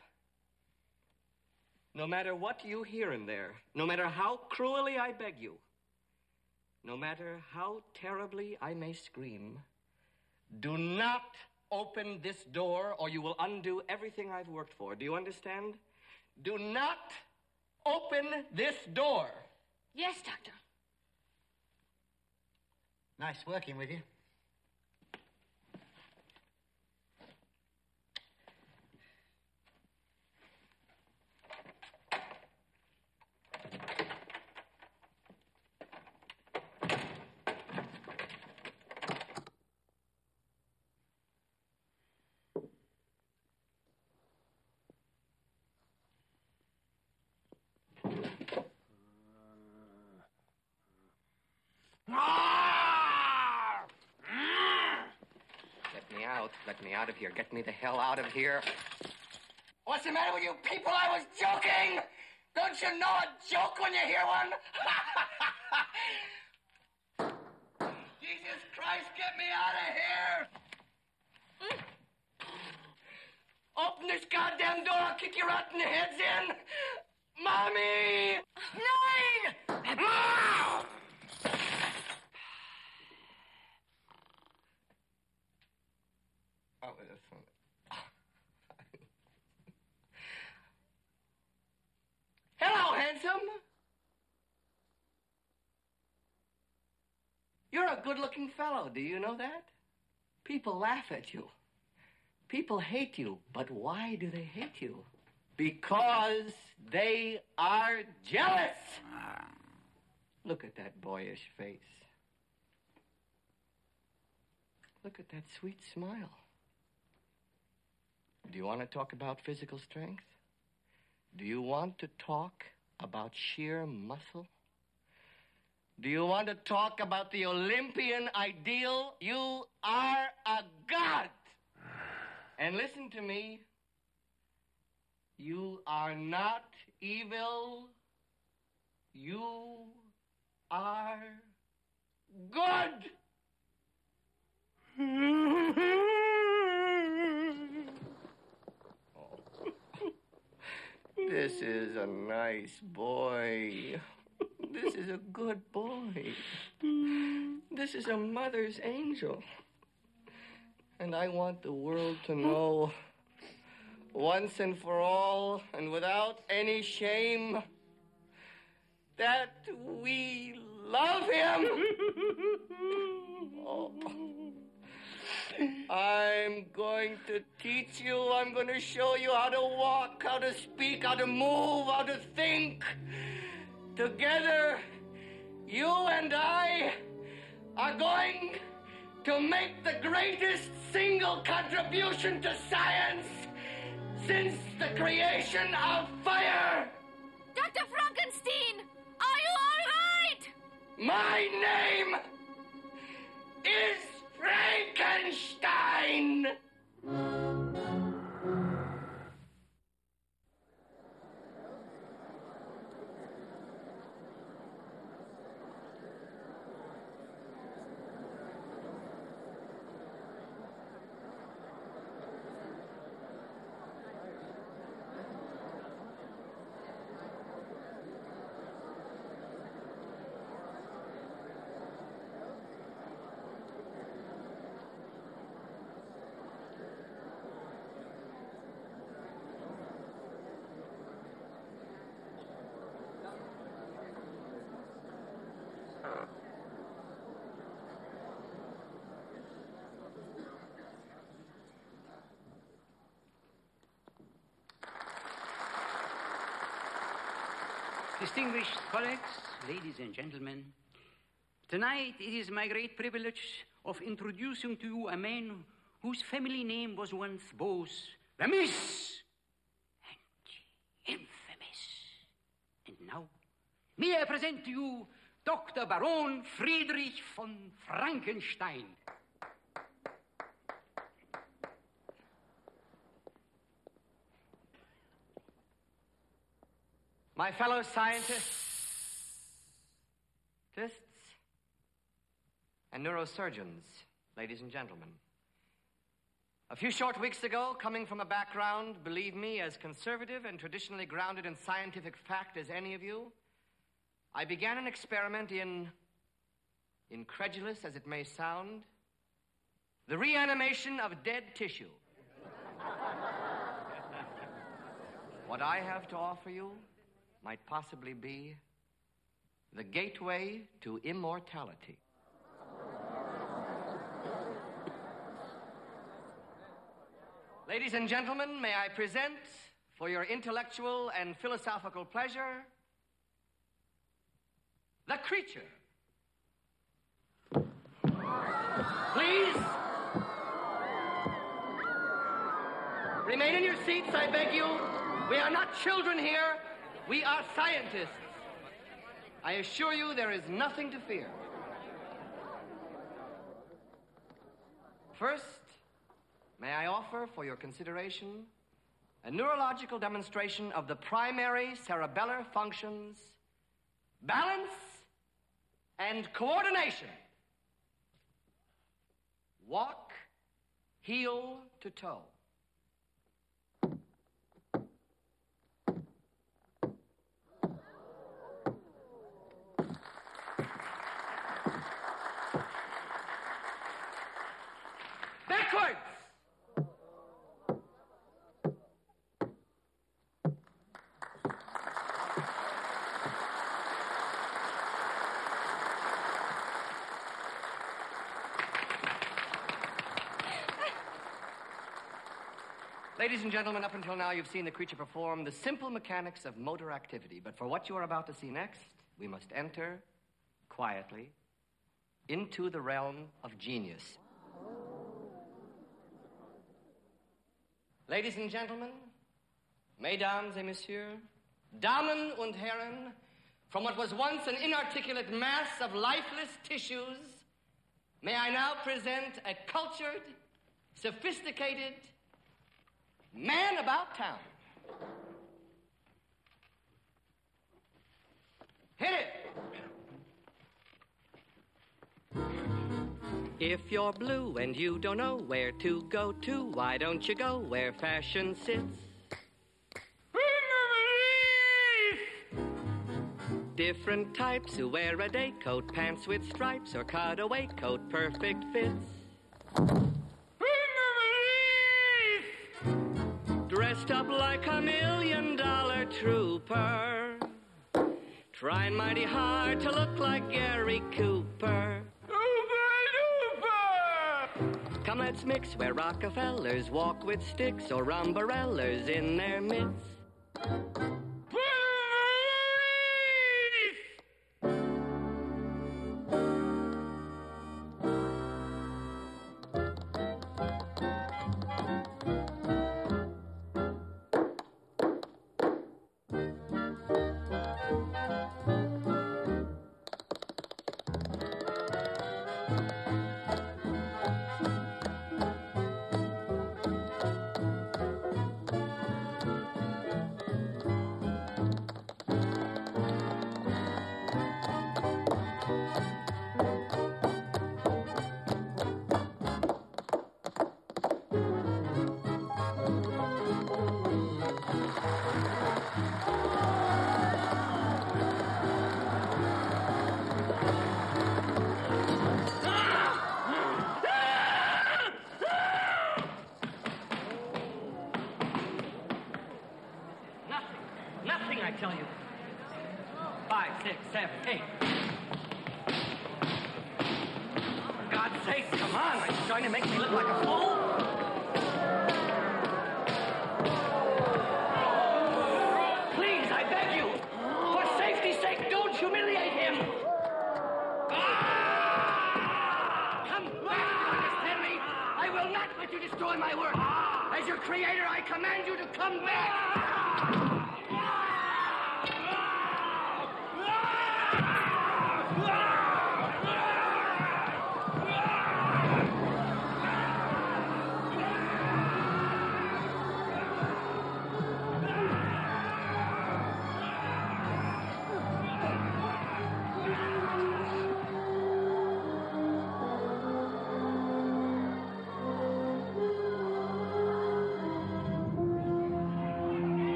No matter what you hear in there, no matter how cruelly I beg you, no matter how terribly I may scream, do not open this door or you will undo everything I've worked for. Do you understand? Do not open this door. Yes, Doctor. Nice working with you. Me out. Me out of here. Get me the hell out of here. What's the matter with you people? I was joking! Don't you know a joke when you hear one? Jesus Christ, get me out of here! Open this goddamn door, I'll kick your rotten heads in! Mommy! Nine! Ah! Oh, this one. Hello, handsome. You're a good looking fellow. Do you know that? People laugh at you. People hate you. But why do they hate you? Because they are jealous. Ah. Look at that boyish face. Look at that sweet smile. Do you want to talk about physical strength? Do you want to talk about sheer muscle? Do you want to talk about the Olympian ideal? You are a god! And listen to me. You are not evil. You are good! This is a nice boy. This is a good boy. Mm. This is a mother's angel. And I want the world to know once and for all and without any shame that we love him. Oh. I'm going to teach you. I'm going to show you how to walk, how to speak, how to move, how to think. Together, you and I are going to make the greatest single contribution to science since the creation of fire. Dr. Fronkensteen, are you all right? My name is Frankenstein! Distinguished colleagues, ladies and gentlemen, tonight it is my great privilege of introducing to you a man whose family name was once both famous and infamous. And now, may I present to you Dr. Baron Friedrich von Frankenstein. My fellow scientists and neurosurgeons, ladies and gentlemen. A few short weeks ago, coming from a background, believe me, as conservative and traditionally grounded in scientific fact as any of you, I began an experiment in, incredulous as it may sound, the reanimation of dead tissue. what I have to offer you might possibly be the gateway to immortality. Ladies and gentlemen, may I present, for your intellectual and philosophical pleasure, the creature. Please. Remain in your seats, I beg you. We are not children here. We are scientists. I assure you there is nothing to fear. First, may I offer for your consideration a neurological demonstration of the primary cerebellar functions balance and coordination. Walk heel to toe. Ladies and gentlemen, up until now you've seen the creature perform the simple mechanics of motor activity, but for what you are about to see next, we must enter quietly into the realm of genius. Ladies and gentlemen, mesdames et messieurs, damen und herren, from what was once an inarticulate mass of lifeless tissues, may I now present a cultured, sophisticated, man about town. Hit it! If you're blue and you don't know where to go to, why don't you go where fashion sits? Different types who wear a day coat, pants with stripes, or cutaway coat, perfect fits. Dressed up like a million dollar trooper. Trying mighty hard to look like Gary Cooper. Come, let's mix where Rockefellers walk with sticks or umbrellas in their midst. Come on. Are you trying to make me look like a fool? Please, I beg you. For safety's sake, don't humiliate him. Ah! Come back? I will not let you destroy my work. As your creator, I command you to come back.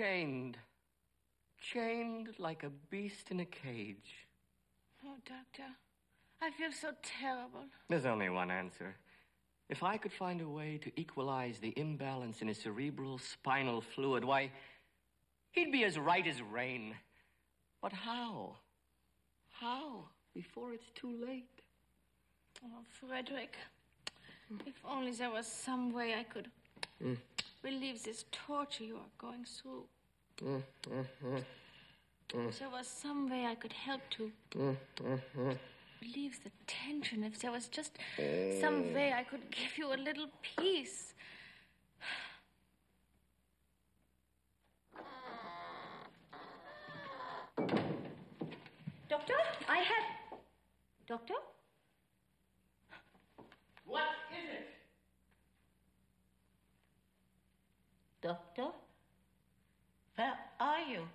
Chained. Chained like a beast in a cage. Oh, Doctor, I feel so terrible. There's only one answer. If I could find a way to equalize the imbalance in his cerebral spinal fluid, why, he'd be as right as rain. But how? How? Before it's too late. Oh, Frederick, if only there was some way I could Mm, relieve this torture you are going through. mm, mm, mm, If there was some way I could help to relieve the tension, if there was just some way I could give you a little peace. Doctor, I have. Doctor? What is it? Doctor? Where are you?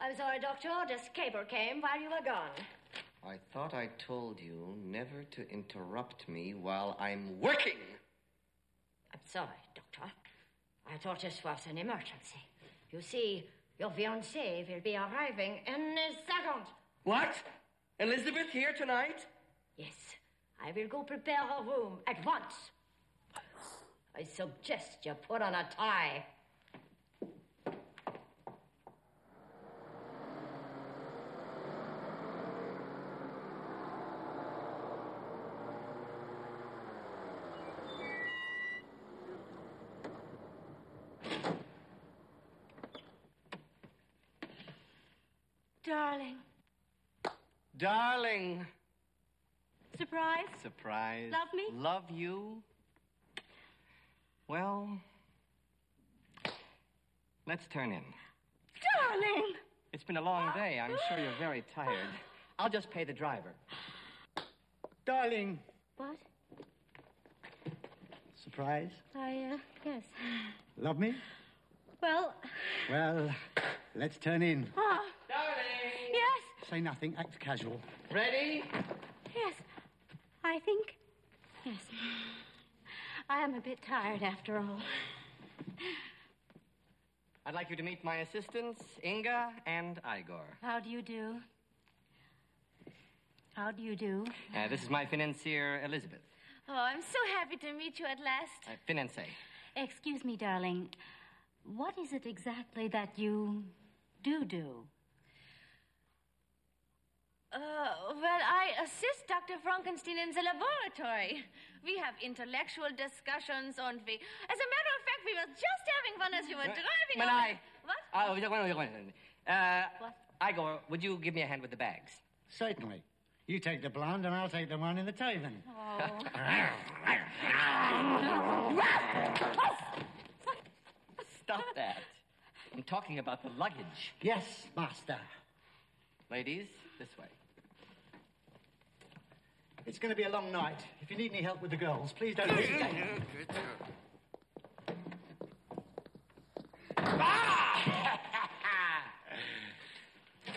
I'm sorry, Doctor. This cable came while you were gone. I thought I told you never to interrupt me while I'm working. I'm sorry, Doctor. I thought this was an emergency. You see, your fiancée will be arriving in a second. What? Elizabeth here tonight? Yes, I will go prepare her room at once. I suggest you put on a tie. Darling. Darling. Surprise? Surprise. Love me? Love you? Well, let's turn in. Darling! It's been a long day. I'm sure you're very tired. I'll just pay the driver. Darling. What? Surprise? I, uh, yes. Love me? Well, Well, let's turn in. ah. Darling! Yes, Say nothing, act casual. Ready? yes. I think. Yes. I am a bit tired after all. I'd like you to meet my assistants, Inga and Igor. How do you do? How do you do? Uh, this is my financier, Elizabeth. Oh, I'm so happy to meet you at last. Uh, finance. Excuse me, darling. What is it exactly that you do do? Uh, well, I assist Dr. Frankenstein in the laboratory. We have intellectual discussions, and we. As a matter of fact, we were just having fun as you were driving. When I. What? Oh, wait, wait, wait, wait. Uh, Igor, would you give me a hand with the bags? Certainly. You take the blonde and I'll take the one in the Taven. Stop that. I'm talking about the luggage. Yes, master. Ladies, this way. It's going to be a long night. If you need any help with the girls, please don't hesitate. ah!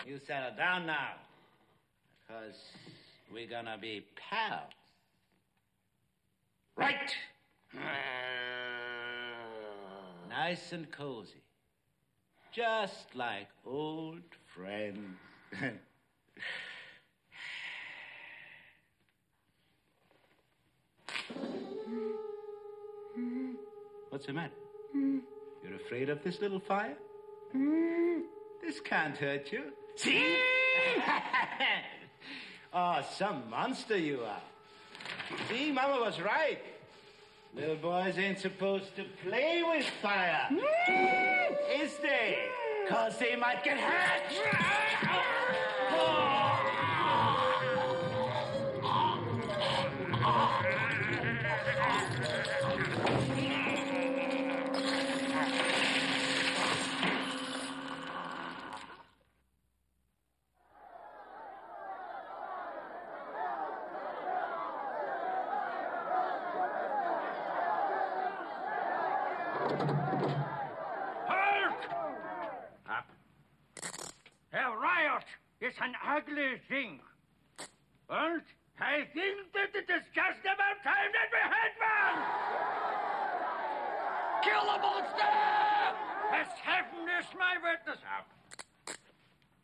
You settle down now. Because we're gonna be pals. Right! Nice and cozy. Just like old friends. What's the matter? Hmm. You're afraid of this little fire? Hmm. This can't hurt you. See? oh, some monster you are. See, Mama was right. Little boys ain't supposed to play with fire. Hmm. Is they? Cause they might get hurt. I think that it is just about time that we had one! Kill the monster! As heaven is my witness. Up.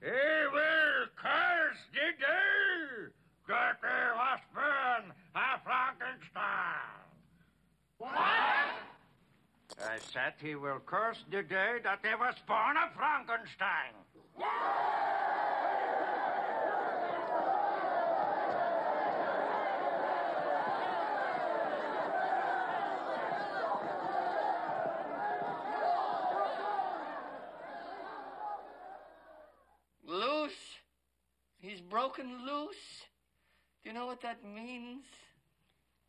He will curse the day that there was born a Frankenstein. What? I said he will curse the day that there was born a Frankenstein. Loose? He's broken loose? Do you know what that means?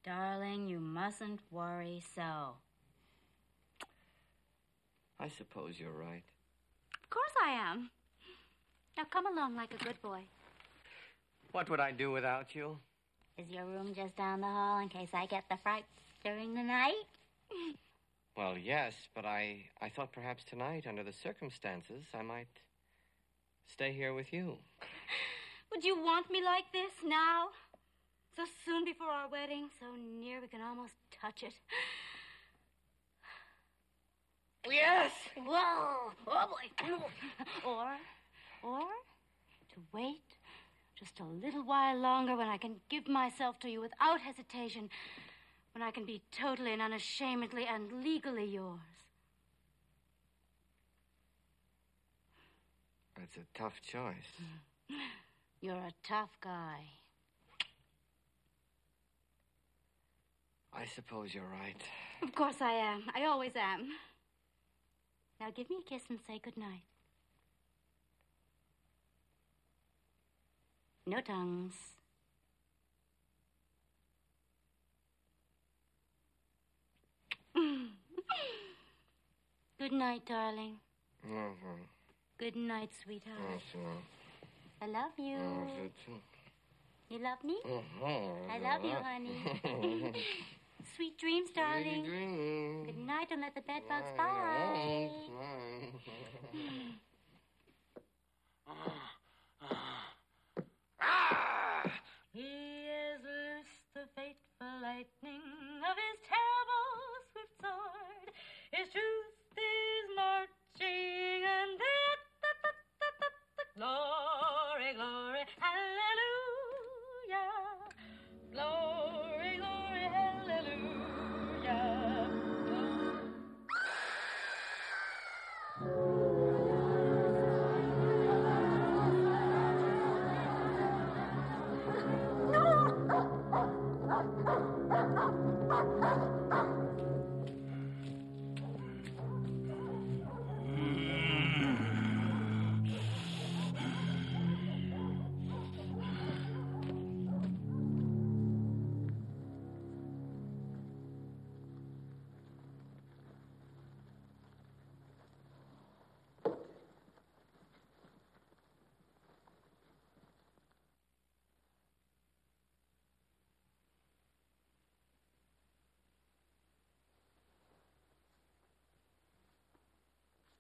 Darling, you mustn't worry so. I suppose you're right. Of course I am. Now come along like a good boy. What would I do without you? Is your room just down the hall in case I get the fright during the night? Well, yes, but I, I thought perhaps tonight, under the circumstances, I might stay here with you. Would you want me like this now? So soon before our wedding, so near we can almost touch it. Yes! Whoa! Oh boy! Or, or to wait Just a little while longer when I can give myself to you without hesitation, when I can be totally and unashamedly and legally yours. That's a tough choice. You're a tough guy. I suppose you're right. Of course I am. I always am. Now give me a kiss and say good night. No tongues. good night, darling. Mm-hmm. Good night, sweetheart. Mhm. I love you. Oh, you love me? Mhm. I love you, honey. Sweet dreams, darling. Good night, and let the bed bugs bye. He is loosed the fateful lightning of his terrible swift sword. His truth is marching, and it, glory, glory, hallelujah. Glory, glory, hallelujah.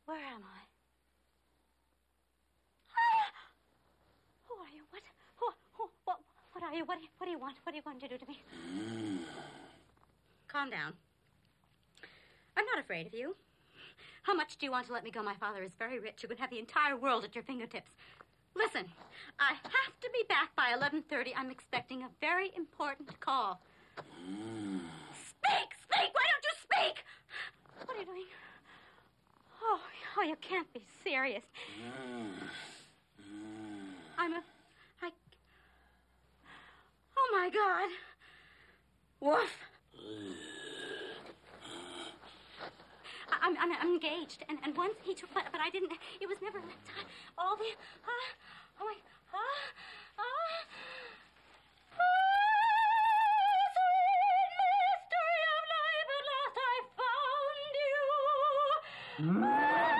Where am I? Ah! Who are you? What? Who, who, what, what are you? What, do you- what do you want? What are you going to do to me? Calm down. I'm not afraid of you. How much do you want to let me go? My father is very rich. You could have the entire world at your fingertips. Listen, I have to be back by 11:30. I'm expecting a very important call. Speak, speak. Why don't you speak? What are you doing? Oh, oh, you can't be serious. I'm a. I. Oh my God. Woof. I'm, I'm, I'm engaged, and, and once he took, but, but I didn't. It was never. All the. Uh, oh my. Ah, ah, you. Ah,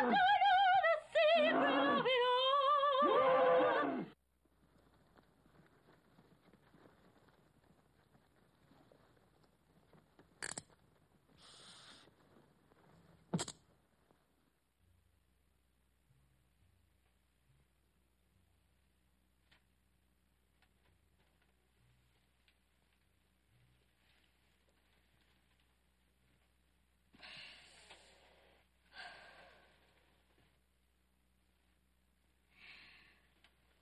I know the secret of it all.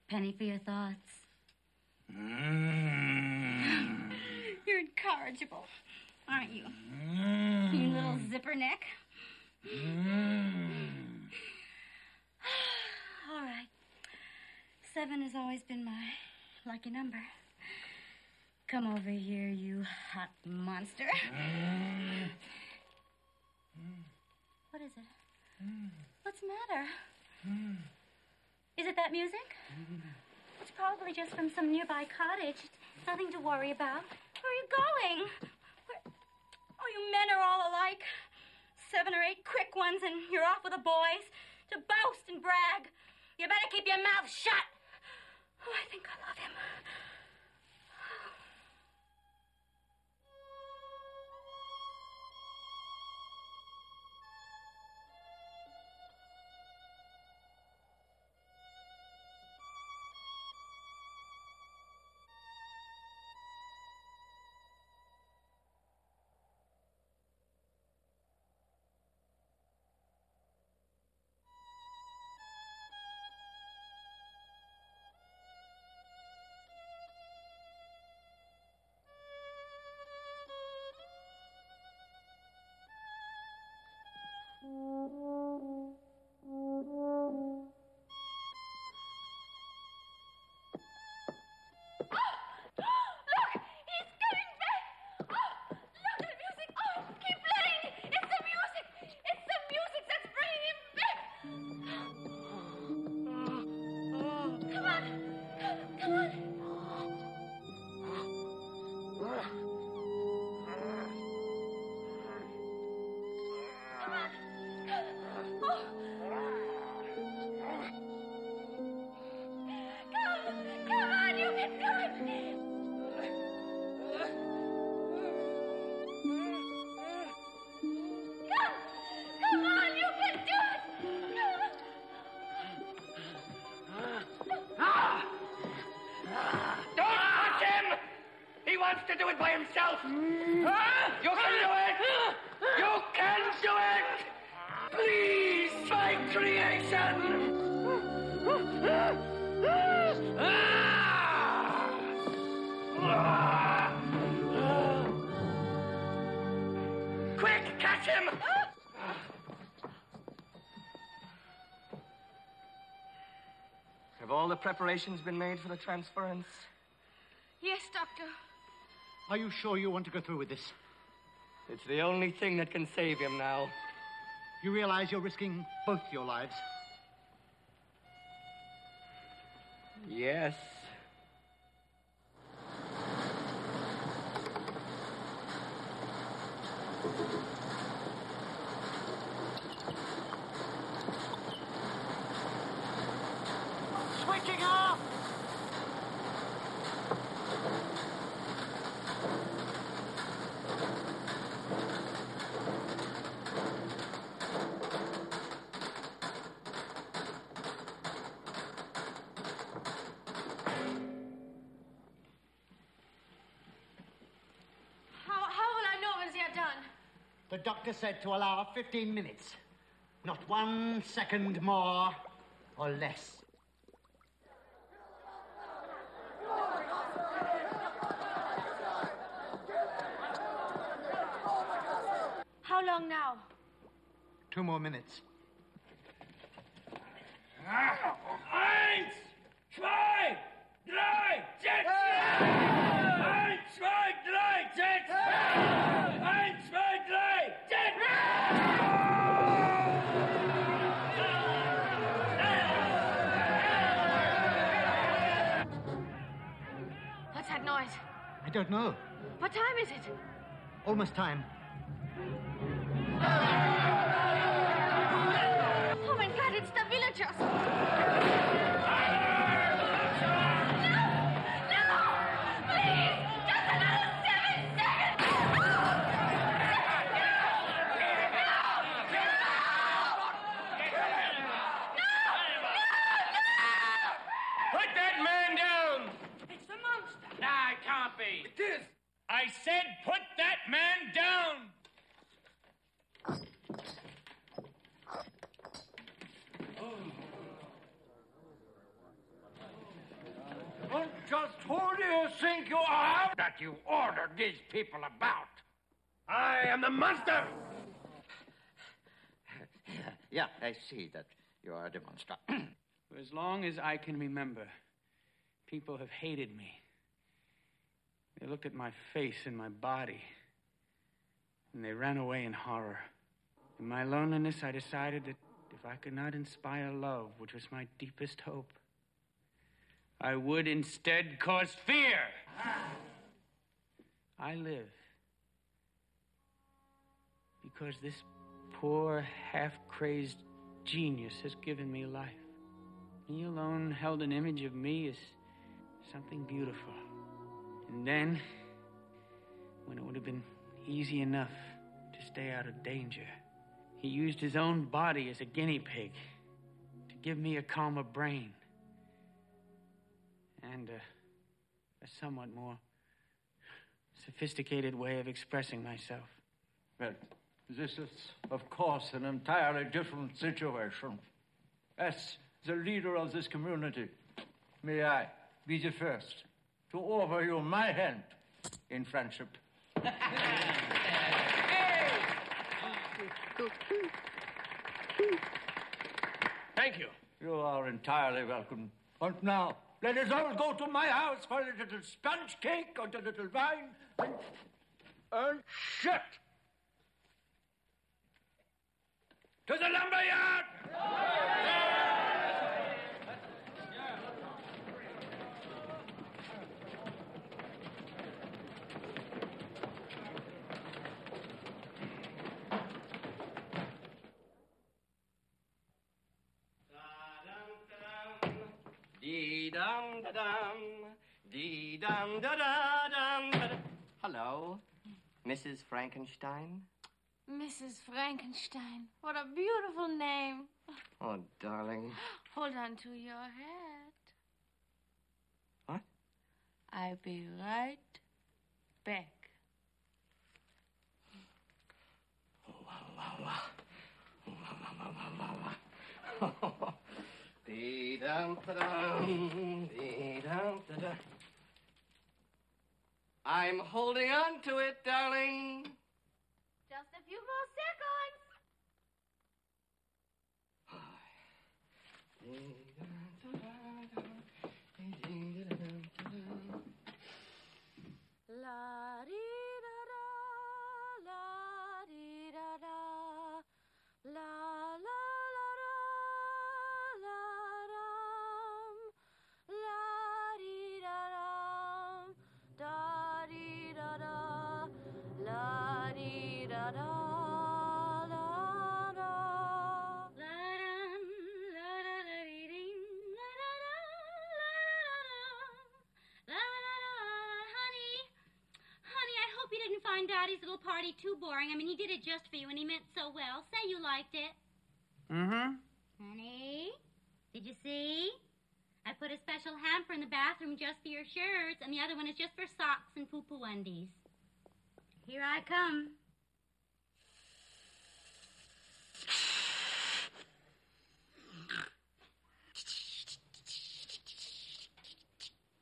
Penny for your thoughts. Mm. You're incorrigible, aren't you? Mm. You little zipper neck. Mm. All right. Seven has always been my lucky number. Come over here, you hot monster. What is it? What's the matter? Is it that music? It's probably just from some nearby cottage. It's nothing to worry about. Where are you going? Where... Oh, you men are all alike. Seven or eight quick ones, and you're off with the boys to boast and brag. You better keep your mouth shut. Oh, I think I love him. Preparations been made for the transference? Yes, Doctor. Are you sure you want to go through with this? It's the only thing that can save him now. You realize you're risking both your lives? Doctor said to allow 15 minutes. Not one second more or less. What's that noise? I don't know. What time is it? Almost time. The monster! Yeah, I see that you are a monster. For as long as I can remember, people have hated me. They looked at my face and my body, and they ran away in horror. In my loneliness, I decided that if I could not inspire love, which was my deepest hope, I would instead cause fear. I live because this poor, half crazed genius has given me life. He alone held an image of me as something beautiful. And then, when it would have been easy enough to stay out of danger, he used his own body as a guinea pig to give me a calmer brain and a, a somewhat more sophisticated way of expressing myself. Well, this is, of course, an entirely different situation. As the leader of this community, may I be the first to offer you my hand in friendship. Thank you. You are entirely welcome. And now, let us all go to my house for a little sponge cake and a little wine and, and shit. To the lumberyard! Dee dum da dum, dee dum da da dum. da da. Hello, Mrs. Frankenstein. Mrs. Frankenstein. What a beautiful name. Oh, darling. Hold on to your hat. What? I'll be right back. La, la, la. La, la, la, la, la. I'm holding on to it, darling. La di da da, la di da da, la find Daddy's little party too boring. I mean, he did it just for you, and he meant so well. Say you liked it. Mm-hmm. Honey, did you see? I put a special hamper in the bathroom just for your shirts, and the other one is just for socks and poo-poo undies. Here I come.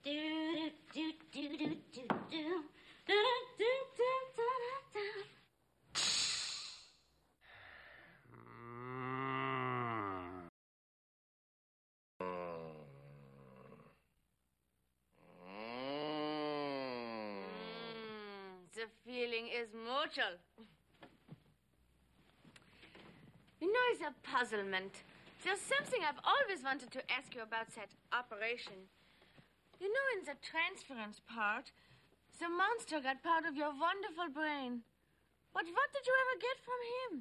Do do do do do do do do do. The feeling Oh, is. You know, it's a puzzlement. There's something I've always wanted to ask you about that operation. You know, in the transference part, the monster got part of your wonderful brain. But what did you ever get from him?